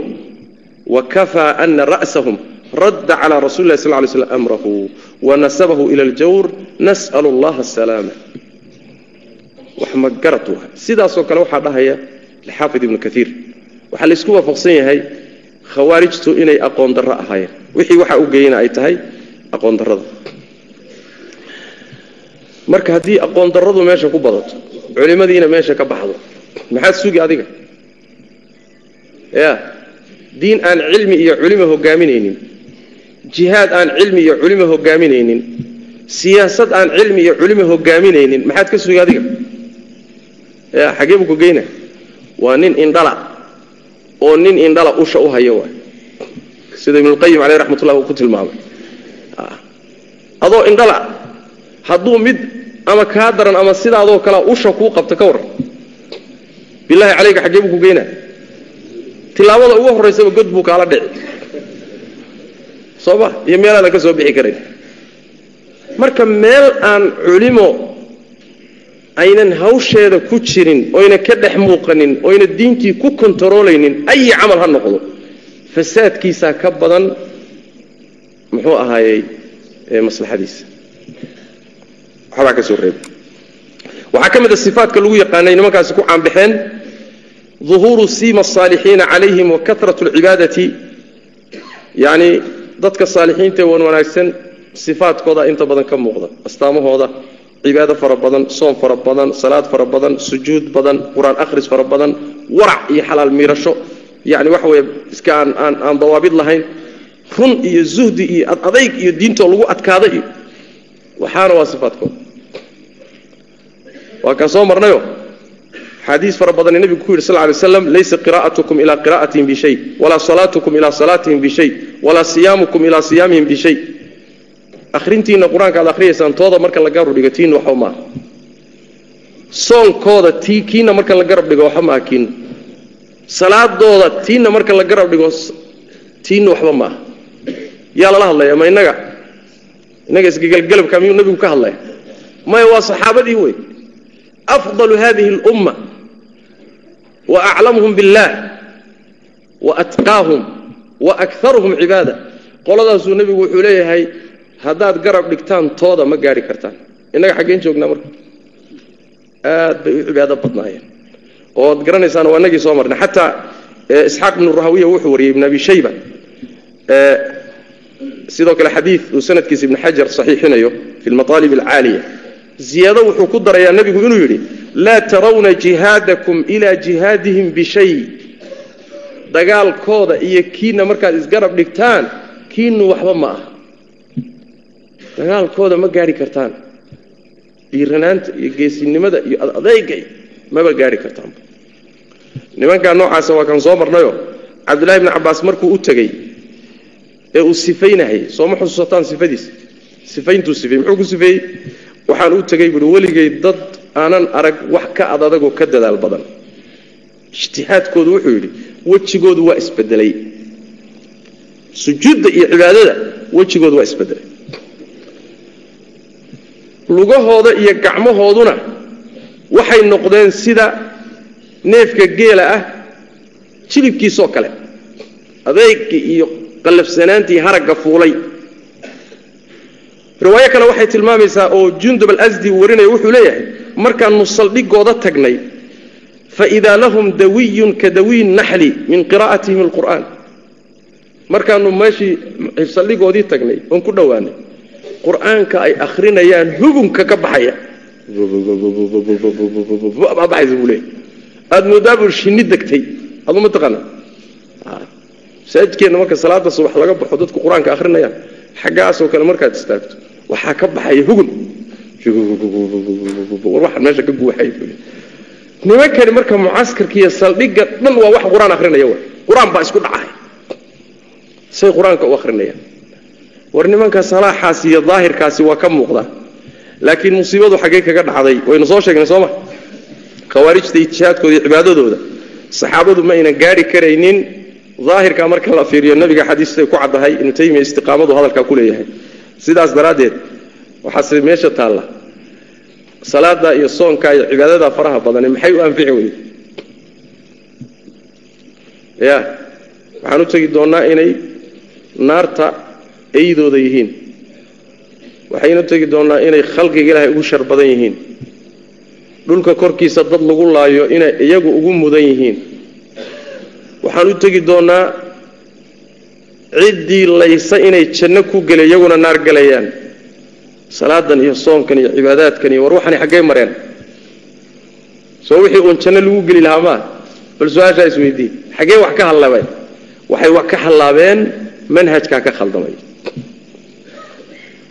wakafaa ana ra'sahum radda calى rasuli lah sl ly slm amrahu wanasabahu ila اljawr nas'l اllaha asalaama wax magarad wa sidaasoo kale waxaa dhahaya xaafid ibnu kaiir waxaa laysku waafaqsan yahay khawaarijtu inay aqoon darro ahaayeen. Wixii waxa u geeyana ay tahay aqoon darrada. Marka haddii aqoon darradu meesha ku badato culimadiina meesha ka baxdo maxaad sugi adiga? Ya diin aan cilmi iyo culimo hogaaminaynin jihaad aan cilmi iyo culimo hogaaminaynin siyaasad aan cilmi iyo culimo hogaaminaynin maxaad ka sugi adiga? Ya xagee buu ku geyna waa nin indhala. Oo nin indhala usha u hayo waay. Sida ibnulqayim caleyh raxmatullah uu ku tilmaamay. Adoo indhala hadduu mid ama kaa daran ama sidaadoo kalea usha kuu qabta ka warran bilaahi caleyka xaggee buu ku geynaa tilaabada ugu horraysaba god buu kaala dhici. Soo ma? Iyo meelaadan ka soo bixi karayn marka meel aan culimo aynan hawsheeda ku jirin oyna ka dhex muuqanin oyna diintii ku kontaroolaynin ayi camal ha noqdo. Fasaadkiisaa ka badan muxuu ahaayey maslaxadiisa. Waxbaa ka soo reeba waxaa ka mid ah a sifaatka lagu yaqaanay nimankaasi ku caanbaxeen duhuuru siima asaalixiina calayhim wa karat alcibaadati yacni dadka saalixiinta ee wanwanaagsan sifaadkooda inta badan ka muuqda astaamahooda cibaado fara badan soom fara badan salaad fara badan sujuud badan qur'aan akhris fara badan warac iyo xalaal miirasho. Yani waxa weye iska aan aan dawaabid lahayn. Run iyo zuhdi iyo adayg iyo diintoo lagu adkaada iyo waxaana waa sifaadkooda waa kaan soo marnayo. Xaadiis fara badan nebigu ku yidhi sal lay slam laysa qira'atukum ilaa qira'atihim bishay walaa salaatukum ilaa salaatihim bishay walaa siyaamukum ilaa siyaamihim bishay akhrintiinna qur'aanka aad akhriyaysaan tooda marka la garab dhigo tiinna waxba maaha soonkooda tii kiinna marka la garab dhigo waxba maaha kiinna salaadooda tiinna marka la garab dhigo tiinna waxba maaha yaa lala hadlaya ma innaga? Innaga isgegelgelabka miyuu nebigu ka hadlaya? Maya waa saxaabadii wey afdalu hadihi اlumma wa aclamuhum biاllah wa atqaahum wa akaruhum cibaada. Qoladaasuu nebigu wuxuu leeyahay haddaad garab dhigtaan tooda ma gaari kartaan. Innaga xaggeen joognaa marka. Aad bay u cibaado badnaayeen. Ooad garanaysaan waa inagii soo marnay. Xataa isxaaq ibnu rahawiya wuxuu wariyey ibn abi shayba. Sidoo kale xadiid uu sanadkiisa ibn xajar saxiixinayo fi lmaaalib alcaaliya ziyaado wuxuu ku darayaa nebigu inuu yidhi laa tarawna jihaadakum ilaa jihaadihim bishay dagaalkooda iyo kiina markaad isgarab dhigtaan kiinu waxba ma aha dagaalkooda ma gaari kartaan. Dhiiranaanta iyo geesinimada iyo adayga maba gaari kartaan. Nimankaa noocaasa waa kan soo marnayo. Cabdullahi bni cabaas markuu u tegey ee uu sifaynahayy sooma xusuusataan sifadiisa sifayntuu sifey muxuu ku sifeeyey waxaan u tegey buui weligay dad aanan arag wax ka ad adagoo ka dadaal badan. Ijtihaadkoodu wuxuu yidhi wejigoodu waa isbedelay. Sujuudda iyo cibaadada wejigoodu waa isbedelay lugahooda iyo gacmahooduna waxay noqdeen sida neefka geela ah jilibkiisoo kale. Adeegii iyo qallafsanaantii haragga fuulay. Riwaayo kale waxay tilmaamaysaa oo jundub alasdi warinaya wuxuu leeyahay markaannu saldhigooda tagnay faidaa lahum dawiyun ka dawiyi naxli min qiraa'atihim alqur'aan. Markaannu meeshii saldhigoodii tagnay oon ku dhowaanay qur'aanka ay akhrinayaan hugunka ka baxaya buu leeyahy aada shinni degtay adu ma taqaana masaajidkeenna marka salaada subax laga baxo dadku qur'aanka akhrinayaan xaggaasoo kale markaad istaagto waxaa ka baxaya hugun war meesha ka guuxay nimankani marka mucaskarka iyo saldhigga dhan waa wax qur'aan akhrinaya w qur'aan baa isku dhacay say qur'aanka u akhrinayaan war nimanka salaaxaasi iyo daahirkaasi waa ka muuqda. Laakiin musiibadu xaggey kaga dhacday waynu soo sheegnay sooma khawaarijta ijtihaadkooda iyo cibaadadooda saxaabadu ma aynan gaari karaynin. Daahirka marka la fiiriyo nabiga xadiistay ku caddahay ibnu taymiya istiqaamadu hadalkaa ku leeyahay. Sidaas daraaddeed waxaase meesha taalla. Salaada iyo soonka iyo cibaadada faraha badane maxay u anfici weyde ya waxaan u tegi doonnaa inay naarta eydooda yihiin. Waxaynu tegi doonnaa inay khalqiga ilaahay ugu shar badan yihiin. Dhulka korkiisa dad lagu laayo inay iyagu ugu mudan yihiin. Waxaan u tegi doonnaa ciddii laysa inay janno ku gele iyaguna naar gelayaan salaadan iyo soonkan iyo cibaadaadkan iyo war waxani xaggey mareen. Soo wixii uun janno lagu geli lahaa maa bal su'aashaa isweydiin xaggee wax ka hallaabeen waxay wax ka hallaabeen manhajkaa ka khaldamay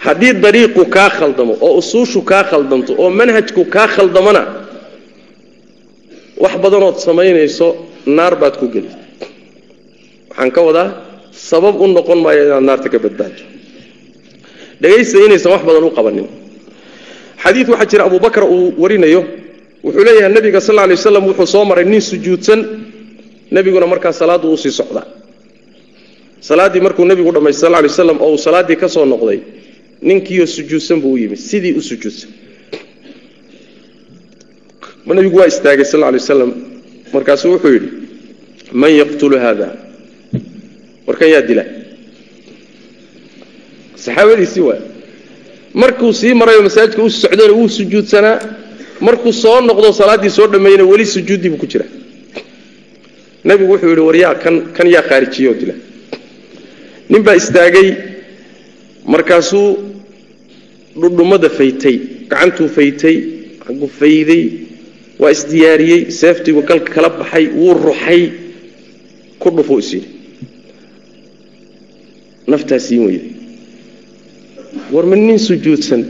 haddii dariiqu kaa khaldamo oo usuushu kaa khaldanto oo manhajku kaa khaldamona wax badanood samaynayso naar baad ku geli. Waxaan ka wadaa sabab u noqon maayo inaad naarta ka badbaado dhegaysta wax badan u qabanin. Xadiid waxaa jira abubakar uu warinayo wuxuu leeyahay nabiga sal lay waslam wuxuu soo maray nin sujuudsan nebiguna markaa salaaddu u sii socdaa. Salaaddii markuu nebigu dhammaystay sal lay waslam oo uu salaaddii ka soo noqday ninkiioo sujuudsan buu u yimid sidii u sujuudsan. Nebigu waa istaagay sal lay waslam markaasuu wuxuu yidhi man yaqtulu haada warkan yaa dila saxaabadiisii waa markuu sii marayoo masaajidka u socdayna wuu sujuudsanaa markuu soo noqdo salaaddii soo dhammeeyna weli sujuuddii buu ku jira nebigu wuxuu yidhi war yaa kan kan yaa khaarijiyoo dila nin baa istaagay markaasuu dhudhummada faytay gacantuu faytay gufayday waa isdiyaariyey seeftiibu galka kala baxay wuu ruxay ku dhufuu is yidhi naftaa siin weyday war ma nin sujuudsan.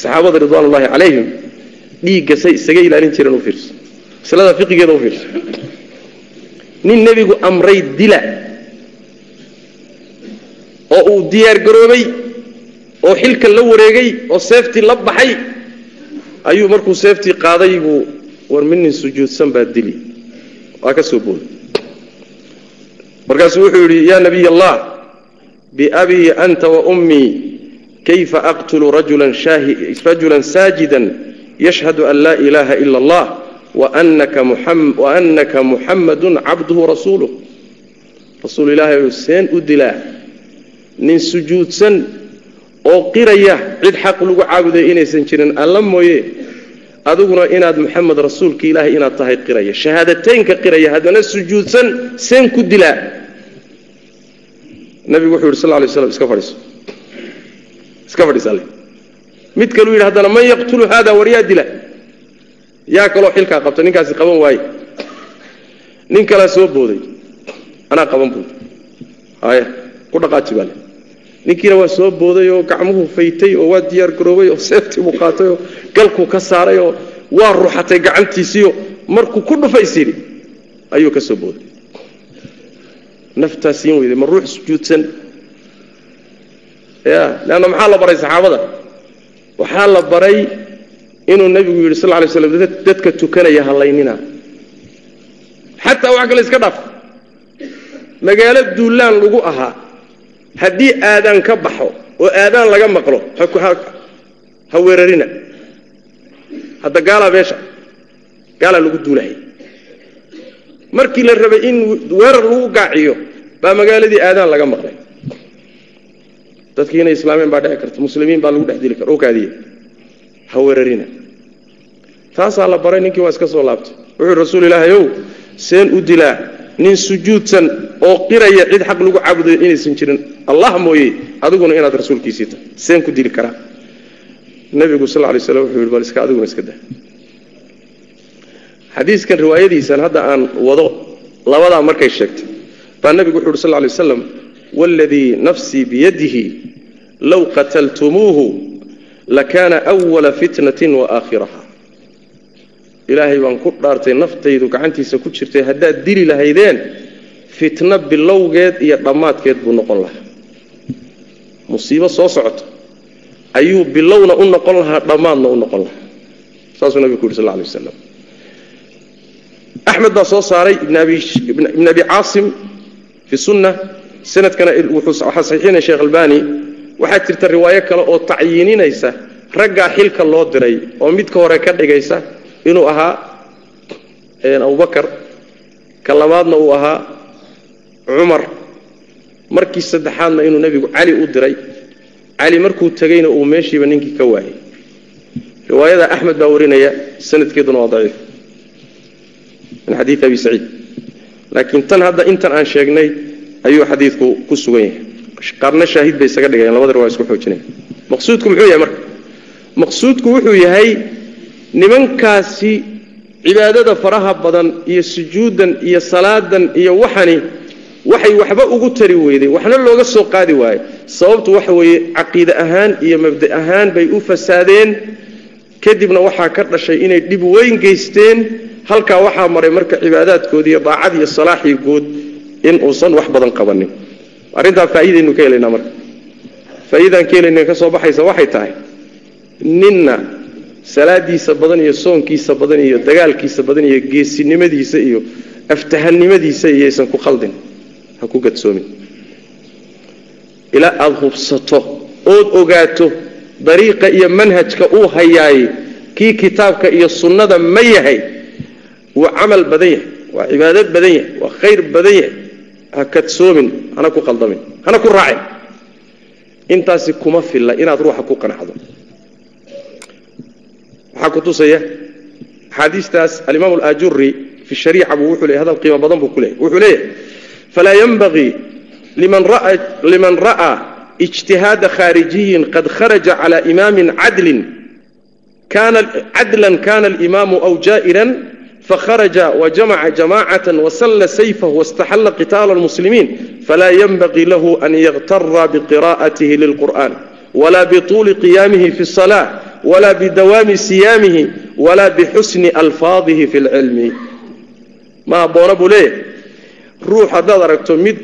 Saxaabada ridwaan ullaahi calayhim dhiigga say isaga ilaalin jireen u fiirso. Masalada fiqigeeda u fiirso. Nin nebigu amray dila oo uu diyaargaroobay oo xilka la wareegay oo seeftii la baxay ayuu markuu seeftii qaaday buu war min nin sujuudsan baa dili. Waa ka soo booday markaasuu wuxuu yidhi yaa nabiy allah biabii anta waummii kayfa aqtulu rajulan saajidan yashhadu an laa ilaaha ila allah waannaka muxammadun cabduhu rasuuluh rasuul ilaahay seen u dilaa nin sujuudsan oo qiraya cid xaq lagu caabuday inaysan jirin alla mooye adiguna inaad muxamed rasuulka ilaahay inaad tahay qiraya. Shahaadateynka qiraya haddana sujuudsan seen ku dilaa nabigu wuxuu yidhi sal lay slam iska fadhiiso. Iska fadhiisale mid kaluu yidhi haddana man yaqtulu haada war yaa dila? Yaa kaloo xilkaa qabta ninkaasi qaban waaye. Nin kalaa soo booday. Anaa qaban buud haya ku dhaqaaji ninkiina waa soo booday oo gacmuhu faytay oo waa diyaar garoobay oo seeftii buu qaatay oo galkuu ka saaray oo waa ruxatay gacantiisiio markuu ku dhufaysyidhi ayuu ka soo booday. Naftaa siin weyday ma ruux sujuudsan ya leanna maxaa la baray saxaabada? Waxaa la baray inuu nebigu yidhi sal lay slam dadka tukanaya hallaynina xataa wax kale iska dhaaf. Magaalo duulaan lagu ahaa haddii aadaan ka baxo oo aadaan laga maqlo ha weerarina. Hadda gaalaa meesha gaalaa lagu duulahay. Markii la rabay in weerar lagu gaaciyo baa magaaladii aadaan laga maqlay. Dadkii inay islaameen baa dhici karta muslimiin baa lagu dhex dili kara oo ha weerarina. Taasaa la baray ninkii waa iska soo laabtay. Wuxuu rasuul ilaahay ow seen u dilaa nin sujuudsan oo qiraya cid xaq lagu caabudayo inaysan jirin. Allah mooye adiguna inaad rasuulkiisii tahay. Seen ku dili karaa nabigu sal lay slam wuxuu yidhi bal iska adiguna iska dah. Xadiiskan riwaayadiisan hadda aan wado labadaa markay sheegtay. Baa nebigu wuxu uhi sal lay waslam waaladii nafsii biyadihi low qataltumuuhu lakaana awala fitnatin wa aakhiraha ilaahay baan ku dhaartay naftaydu gacantiisa ku jirtay haddaad dili lahaydeen fitno bilowgeed iyo dhammaadkeed buu noqon lahaa. Musiibo soo socota ayuu bilowna u noqon lahaa dhammaadna u noqon lahaa. Saasuu nabigu ku yuri sal lay waslam axmed baa soo saaray ibn abi caasim fi sunna sanadkana waxaa saxiixinaya sheekh albani. Waxaa jirta riwaayo kale oo tacyiininaysa raggaa xilka loo diray oo midka hore ka dhigaysa inuu ahaa abubakar ka labaadna uu ahaa cumar. Markii saddexaadna inuu nebigu cali u diray. Cali markuu tegeyna uu meeshiiba ninkii ka waayay. Riwaayada axmed baa warinaya sanadkeeduna waa daciif. Min xadii abi saciid. Laakiin tan hadda intan aan sheegnay ayuu xadiidku ku sugan yahay. Qaarna shaahid bay isaga dhigayaan labada riwaya isku xoojinaya maqsuudku muxuu yahay marka? Maqsuudku wuxuu yahay nimankaasi cibaadada faraha badan iyo sujuuddan iyo salaadan iyo waxani waxay waxba ugu tari weyday waxna looga soo qaadi waayo sababtu waxa weeye caqiide ahaan iyo mabda ahaan bay u fasaadeen. Kadibna waxaa ka dhashay inay dhib weyn geysteen. Halkaa waxaa maray marka cibaadaadkoodii iyo daacad iyo salaaxii guud in uusan wax badan qabanin. Arrintaa faa'iidaynu ka helaynaa marka. Faa'iidaan ka helayna ka soo baxaysa waxay tahay ninna salaadiisa badan iyo soonkiisa badan iyo dagaalkiisa badan iyo geesinimadiisa iyo aftahannimadiisa iyaysan ku khaldin ha ku gadsoomin. Ilaa aada hubsato ood ogaato dariiqa iyo manhajka uu hayaay kii kitaabka iyo sunnada ma yahay wuu camal badan yahay waa cibaado badan yahay waa khayr badan yahay. Ha kadsoomin hana ku qaldamin hana ku raacin. Intaasi kuma filla inaad ruuxa ku qanacdo waxaa ku tusaya axaadiistaas alimaam alajuri fi shariica buu wuxuu leeyay hadal qiimo badan buu ku leeyay wuxuu leeyahay falaa yanbagii liman ra'aa ijtihaada khaarijiyin qad kharaja cala imaamin cadlin cadlan kana alimaamu aw jaa'iran fakharaja wajamaca jamacata wasalla sayfahu waاstaxalla qitaala almuslimiin falaa yanbagii lahu an yakhtara biqira'atihi lilqur'an wla bطuuli qiyaamihi fi الصلاة wla bidawaami siyaamihi wla bixusni alfaadihi fi اlcilmi ma habboona buu leeyahay ruux haddaad aragto mid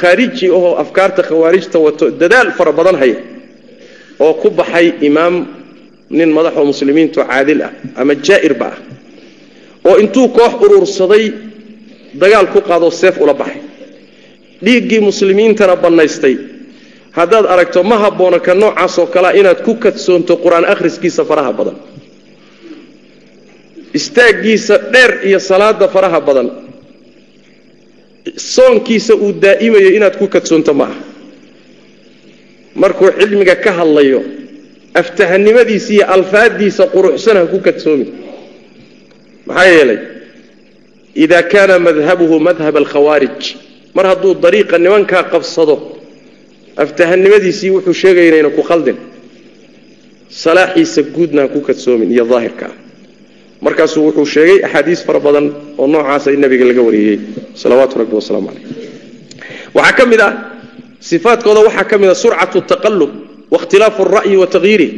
khaariji ahoo afkaarta khawaarijta wato dadaal fara badan haya oo ku baxay imaam nin madaxoo muslimiinto caadil ah ama jaa'irba ah oo intuu koox urursaday dagaal ku qaadoo seef ula baxay dhiiggii muslimiintana bannaystay haddaad aragto ma habboona ka noocaasoo kalea inaad ku kadsoonto qur'aan akhriskiisa faraha badan. Istaaggiisa dheer iyo salaada faraha badan. Soonkiisa uu daa'imayo inaad ku kadsoonto ma aha. Markuu cilmiga ka hadlayo aftahanimadiisa iyo alfaadiisa quruxsan ha ku kadsoomin maxaa yeelay? Idaa kaana madhabuhu madhab alkhawaarij. Mar hadduu dariiqa nimankaa qabsado aftahanimadiisii wuxuu sheegaya inayna ku khaldin. Salaaxiisa guudna ku kadsoomin iyo daahirka. Ah markaasuu wuxuu sheegay axaadiis fara badan oo noocaasa in nabiga laga wariyey. Salawaatu rabbi wasalaamu caleyh waxaa ka mid ah sifaadkooda waxaa ka mid a surcatu taqalub wakhtilaafu alra'yi wa takyiirih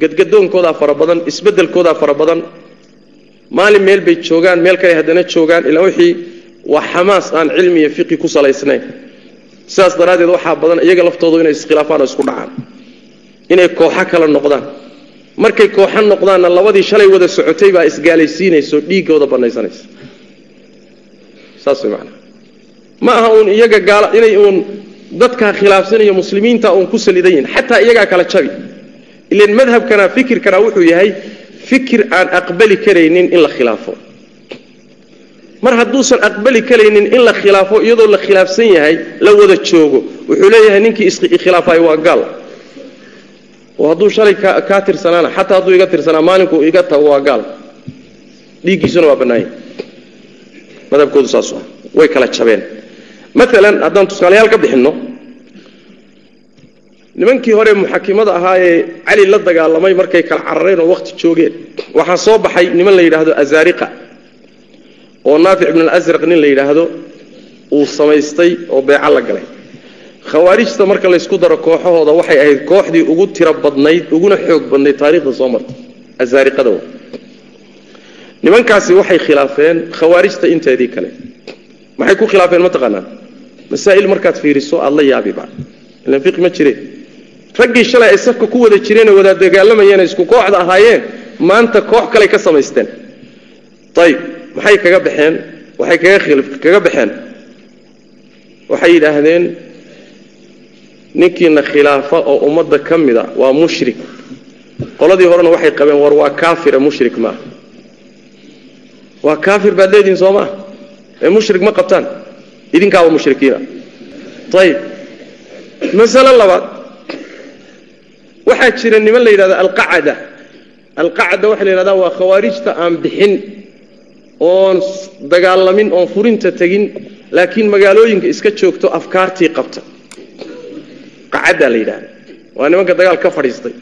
gadgadoonkoodaa fara badan isbedelkoodaa fara badan. Maalin meel bay joogaan meel kale haddana joogaan ilaa wixii waa xamaas aan cilmi iyo fiqi ku salaysnayn sidaas daraaddeed waxaa badan iyaga laftoodu inay iskhilaafaan oo isku dhacaan inay kooxo kala noqdaan. Markay kooxo noqdaanna labadii shalay wada socotay baa isgaalaysiinayso dhiiggooda banaysanaysa. Saas way macnaa ma aha uun iyaga gaala inay uun dadkaa khilaafsanayo muslimiinta uun ku salidan yihiin xataa iyagaa kala jabi. Ilan madhabkana fikirkana wuxuu yahay fikir aan aqbali karaynin in la khilaafo mar hadduusan aqbali karaynin in la khilaafo iyadoo la khilaafsan yahay la wada joogo. Wuxuu leeyahay ninkii iskhilaafay waa gaal. Oo hadduu shalay kaa tirsanaana xataa hadduu iga tirsanaa maalinku iga tago waa gaal. Dhiiggiisuna waa bannaanya madhabkoodu saasu ah way kala jabeen. Maalan haddaan tusaalayaal ka bixinno nimankii hore muxakimada ahaa ee cali la dagaalamay markay kala carareen oo wakhti joogeen. Waxaa soo baxay niman la yidhaahdo azariqa oo naafic ibn alasraq nin la yidhaahdo uu samaystay oo beeco la galay. Khawaarijta marka laysku daro kooxahooda waxay ahayd kooxdii ugu tiro badnayd uguna xoog badnayd taarikhda soo martay azaariqada wa nimankaasi waxay khilaafeen khawaarijta inteedii kale. Maxay ku khilaafeen mataqaanaa masaa'il markaad fiiriso aada la yaabiba ilan fiqi ma jireen raggii shalay ay safka ku wada jireenoo wada dagaalamayeen isku kooxda ahaayeen maanta koox kaley ka samaysteen. Ayib maxay kaga baxeen? Waxay kaga baxeen? Waxay yidhaahdeen ninkiina khilaafa oo ummadda ka mida waa mushrik. Qoladii horena waxay qabeen war waa kaafire mushrik maaha waa kaafir baad leedihin soo maa ee mushrik ma qabtaan? Idinkaaba mushrikiina. Ayib masalo labaad. Waxaa jira niman la yidhahdo alqacada. Alqacada waxa la yidhahdaa waa khawaarijta aan bixin oon dagaalamin oon furinta tegin laakiin magaalooyinka iska joogto afkaartii qabta. Qacaddaa la yidhahda waa nimanka dagaal ka fadhiistay.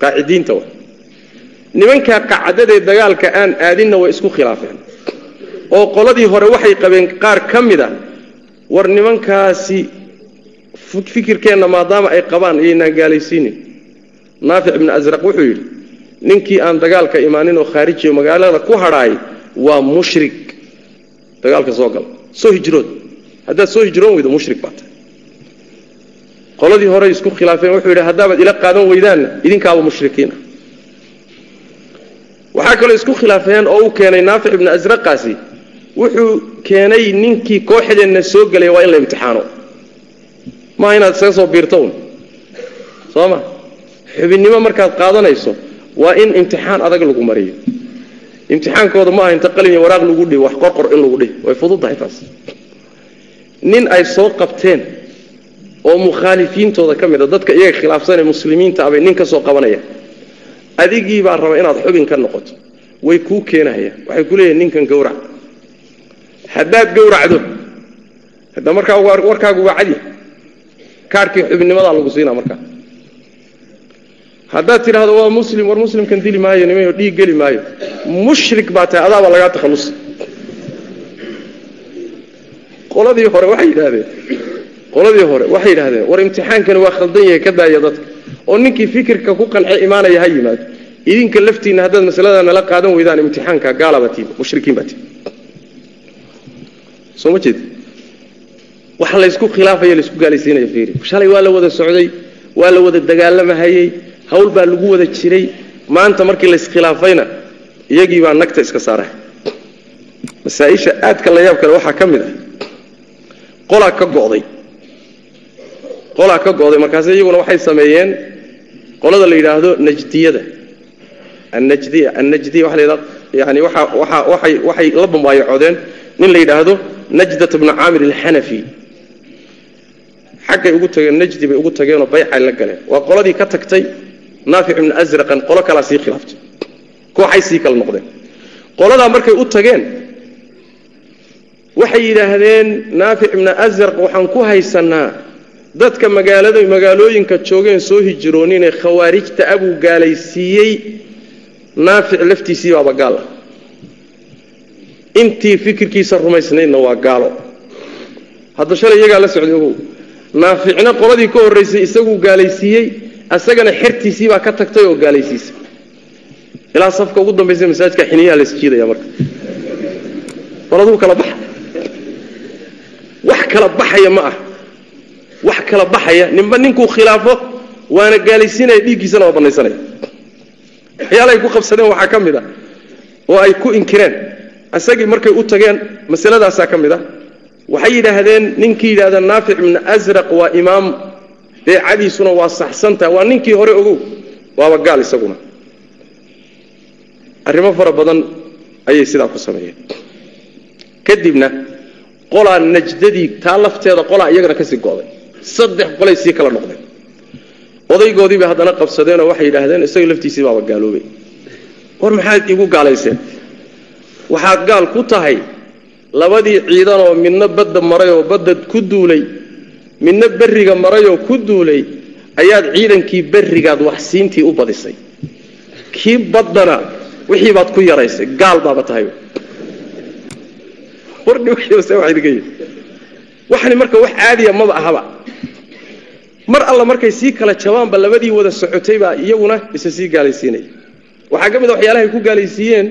Qaacidiinta wa nimankaa qacadadee dagaalka aan aadinna way isku khilaafeen. Oo qoladii hore waxay qabeen qaar ka mid a war nimankaasi fikirkeenna maadaama ay qabaan iyaynaan gaalaysiinin. Naafic ibnu asraq wuxuu yidhi ninkii aan dagaalka imaanin oo khaarijiyo magaalada ku hadhaay waa mushrik. Dagaalka soo gal. Soo hijrood. Haddaad soo hijroon weydo mushrik baa tahay qoladii horey isku khilaafeen wuxuu yidhi haddaabaad ila qaadan weydaanna idinkaaba mushrikiina. Waxaa kaloo isku khilaafeen oo uu keenay naafic ibnu asraqaasi wuxuu keenay ninkii kooxdeenna soo gelay waa in la imtixaano. Maaha inaad isaga soo biirto un soo ma? Xubinnimo markaad qaadanayso waa in imtixaan adag lagu mariyo imtixaankooda ma aha inta qalin iyo waraaq lagu dhihi wax qorqor in lagu dhihi. Way fududdahay taas. Nin ay soo qabteen oo mukhaalifiintooda ka mid a dadka iyaga khilaafsanee muslimiinta abay nin ka soo qabanaya adigii baa raba inaad xubin ka noqoto. Way kuu keenahayaan waxay ku leeyihiin ninkan gawrac haddaad gawracdo hadda markaa warkaagu waa cadi. Kaarhkii xubinnimadaa lagu siinaa markaa haddaad tidhaahdo waa muslim war muslimkan dili maayo nimayo dhiig geli maayo. Mushrik baa tahay adaabaa lagaa takhallusi. Qoladii hore waxay yidhaahdeen qoladii hore waxay yidhahdeen war imtixaankani waa khaldan yahay ka daaya dadka. Oo ninkii fikirka ku qanxe imaanaya ha yimaado. Idinka laftiinna haddaad masalada nala qaadan weydaan imtixaanka gaalabatiin mushrikiin baatiin soo ma jeed? Waxa laysku khilaafaya laysku gaalaysiinaya fiiri. Shalay waa la wada socday waa la wada dagaalamahayey hawl baa lagu wada jiray maanta markii layiskhilaafayna iyagii baa nagta iska saara masaaisha aadka la yaab kale waxaa ka mid ah qolaa ka go'day. Qolaa ka go'day markaase iyaguna waxay sameeyeen qolada la yidhaahdo najdiyada. Annajdiya annajdiya waxa la yidhahdo yani waxa waxa waxay waxay la bambaayacodeen nin la yidhaahdo najdat bnu caamir alxanafi xaggay ugu tageen najdi bay ugu tageenoo baycay la galeen waa qoladii ka tagtay naafic ibnu asraqan qolo kalaa sii khilaaftay kooxay sii kala noqdeen. Qoladaa markay u tageen waxay yidhaahdeen naafic ibnu asraq waxaan ku haysannaa dadka magaalada magaalooyinka joogeen soo hijrooninee khawaarijta abuu gaalaysiiyey naafic laftiisii baaba gaal ah. Intii fikirkiisa rumaysnaydna waa gaalo. Hadda shalay iyagaa la socday ogow. Naaficna qoladii ka horraysay isaguu gaalaysiiyey isagana xertiisii baa ka tagtay oo gaalaysiisay ilaa safka ugu dambaysa masaajidka xiniyaha la isjiidaya marka. War aduu kala baxa. Wax kala baxaya ma ah. Wax kala baxaya. Ninba ninkuu khilaafo waana gaalaysiinaya dhiiggiisana waa banaysanaya waxyaalahay ku qabsadeen waxaa ka mid a oo ay ku inkireen. Isagii markay u tageen masaladaasaa ka mid ah waxay yidhaahdeen ninkii yidhahda naafic ibnu asraq waa imaam beecadiisuna waa saxsantaha waa ninkii hore ogow waaba gaal isaguna. Arrimo fara badan ayay sidaa ku sameeyeen. Kadibna qolaa najdadii taa lafteeda qolaa iyagana ka sii go'day. Saddex qolay sii kala noqdeen. Odaygoodiibay haddana qabsadeenoo waxay yidhaahdeen isaga laftiisii baaba gaaloobay. War maxaad igu gaalayseen? Waxaad gaal ku tahay labadii ciidanoo midna badda marayoo badda ku duulay midna berriga marayoo ku duulay ayaad ciidankii berrigaad waxsiintii u badisay. Kii baddana wixii baad ku yaraysay gaal baaba tahay. Waxani marka wax caadiya maba ahaba. Mar alla markay sii kala jabaanba labadii wada socotay baa iyaguna isa sii gaalaysiinaya waxaa ka mid a waxyaalahay ku gaalaysiiyeen.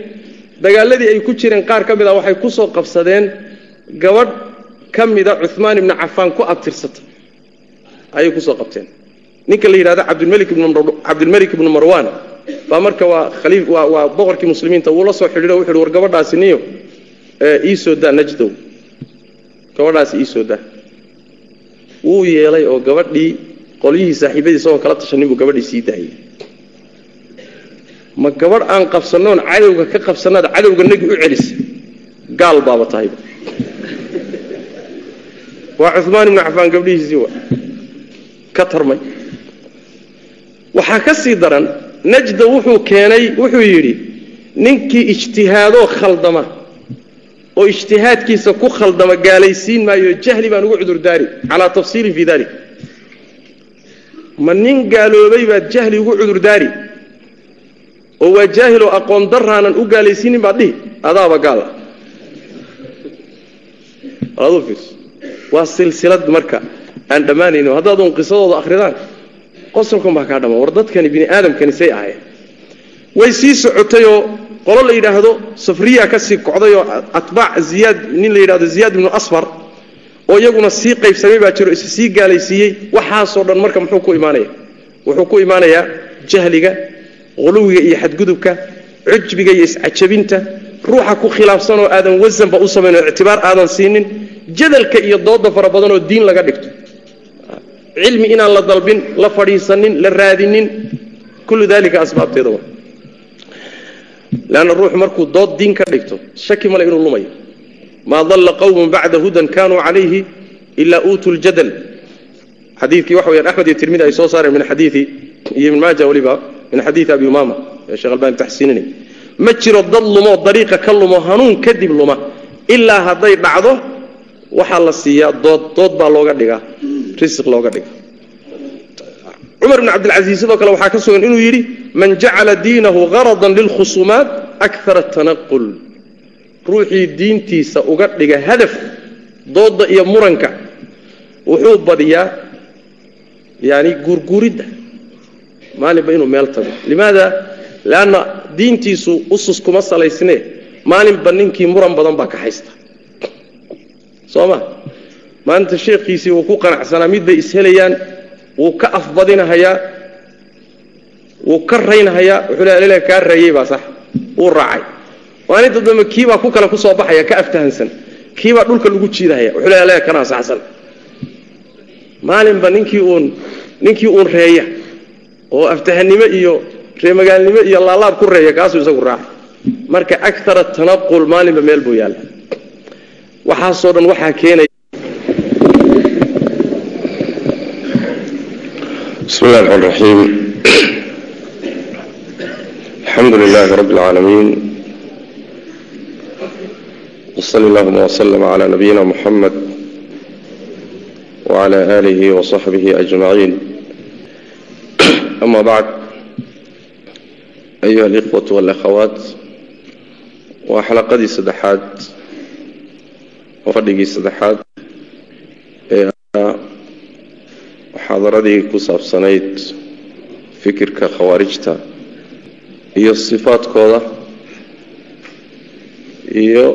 Dagaaladii ay ku jireen qaar ka mid a waxay ku soo qabsadeen gabadh ka mida cumaan ibnu cafaan ku abtirsata ayay ku soo qabteen. Ninka la yidhahda cabdilmelik ibnu marwan. Baa marka waa boqorkii muslimiinta. Wuu la soo xidhiiro wuxu war gabadhaasi niyo iisoo daa najdow gabadhaasi iisoo daa. Wuu yeelay oo gabadhii qolyihii saaxiibadii isagoo kala tashanin buu gabadhii sii daayey ma gabadh aan qabsannoon cadowga ka qabsannaad cadowga nagi u celisa gaal baaba tahayba waa cumaan ibnu cafaan gabdhihiisii wa. Ka tarmay. Waxaa ka sii daran najda wuxuu keenay wuxuu yidhi ninkii ijtihaadoo khaldama oo ijtihaadkiisa ku khaldama gaalaysiin maayo jahli baan ugu cudurdaari calaa tafsiilin fii dalik ma nin gaaloobay baad jahli ugu cudurdaari? Oo waa jaahiloo aqoon daraanan u gaalaysiinin baad dhihi adaaba gaal aduu fiirso waa silsilad marka aan dhammaanayno. Haddaadun qisadooda akhridaan qosolkan baa kaa dhammaan war dadkani bini aadamkani say ahayen way sii socotayoo qolo la yidhaahdo safriya ka sii kocdayoo atbaac ziyaad nin la yidhahdo ziyaad ibnu asfar oo iyaguna sii qaybsamay baa jiro is sii gaalaysiiyey. Waxaasoo dhan marka muxuu ku imaanaya? Wuxuu ku imaanayaa jahliga quluwiga iyo xadgudubka cujbiga iyo iscajabinta ruuxa ku khilaafsanoo aadan wasanba u samayn oo ictibaar aadan siinin jadalka iyo dooda fara badanoo diin laga dhigto. Cilmi inaan la dalbin la fadhiisanin la raadinin kullu dalika asbaabteeda wa ruuxu markuu dood diin ka dhigto shaki male inuu lumayo. Maa dalla qawmun bacda hudan kanuu calayhi ilaa uutuu ljadal xadiikii waxa weyaan axmed iyo tirmidi ay soo saareen min xadiii iyo ibn maaja weliba min xadiii abi umaama ee sheekh albani taxsiininay ma jiro dad lumoo dariiqa ka lumo hanuun kadib luma ilaa hadday dhacdo waxaa la siiyaa dood dood baa looga dhigaa risiq looga dhiga cumar bn cabdilcasiis sidoo kale waxaa ka sugan inuu yidhi man jacala diinahu haradan lilkhusuumaat akara tanaqul ruuxii diintiisa uga dhiga hadaf dooda iyo muranka wuxuu badiyaa yani guurguuridda maalinba inuu meel tago. Limaada leanna diintiisu usus kuma salaysne maalinba ninkii muran badan baa ka haysta soo ma maalinta sheekhiisii wuu ku qanacsanaa midbay ishelayaan wuu ka afbadinahayaa wuu ka raynahayaa wuxuu le l kaa reeyey baa sax wuu raacay. Maalinta dambe kiibaa ku kale ku soo baxaya ka aftahansan. Kiibaa dhulka lagu jiidahaya wuxuu le l kanaa saxsan. Maalinba ninkii uun ninkii uun reeya oo aftahanimo iyo reemagaalnimo iyo laalaab ku reeya kaasuu isagu raacay marka akara tanaqul maalinba meel buu yaalla waxaasoo dhan waxaa keenaya bismi illahi raxmaan raxiim alxamdu lilaahi rabbi alcaalamiin wasali allahuma waslm cala nabiyina muxamed wcala aalihi wasaxbihi ajmaciin ama bacd ayuha alikhwat walakhawaat waa xalaqadii saddexaad fadhigii saddexaad ee muxaadaradii ku saabsanayd fikirka khawaarijta iyo sifaadkooda iyo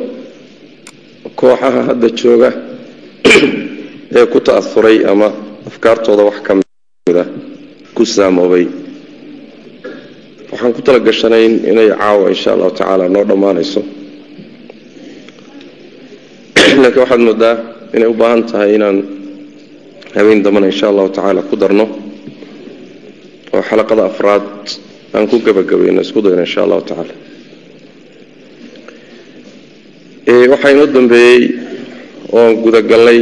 kooxaha hadda jooga ee ku taafuray ama afkaartooda wax ka mida ku saamoobay. Waxaan ku talagashanayn inay caawa insha allahu tacaala noo dhammaanayso laakiin waxaad moodaa inay u baahan tahay inaan habeen dambana insha allahu tacaala ku darno oo xalaqada afraad aan ku gebagabayno isku dayno insha allahu tacaala. Waxaa inoo dambeeyey oon gudagallay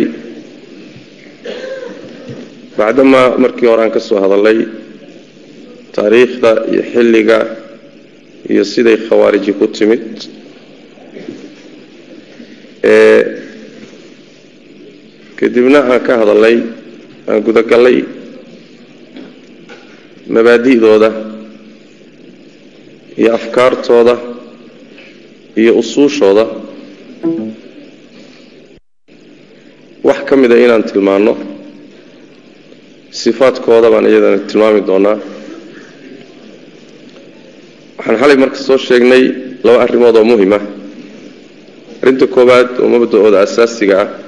bacdamaa markii hore aan ka soo hadallay taariikhda iyo xilliga iyo siday khawaariji ku timid kadibna aan ka hadallay aan gudagallay mabaadi'dooda iyo afkaartooda iyo usuushooda. Wax ka mida inaan tilmaanno sifaadkooda baan iyadana tilmaami doonaa. Waxaan xalay marka soo sheegnay laba arrimood oo muhiim arrinta koowaad oo mabda-ooda asaasiga ah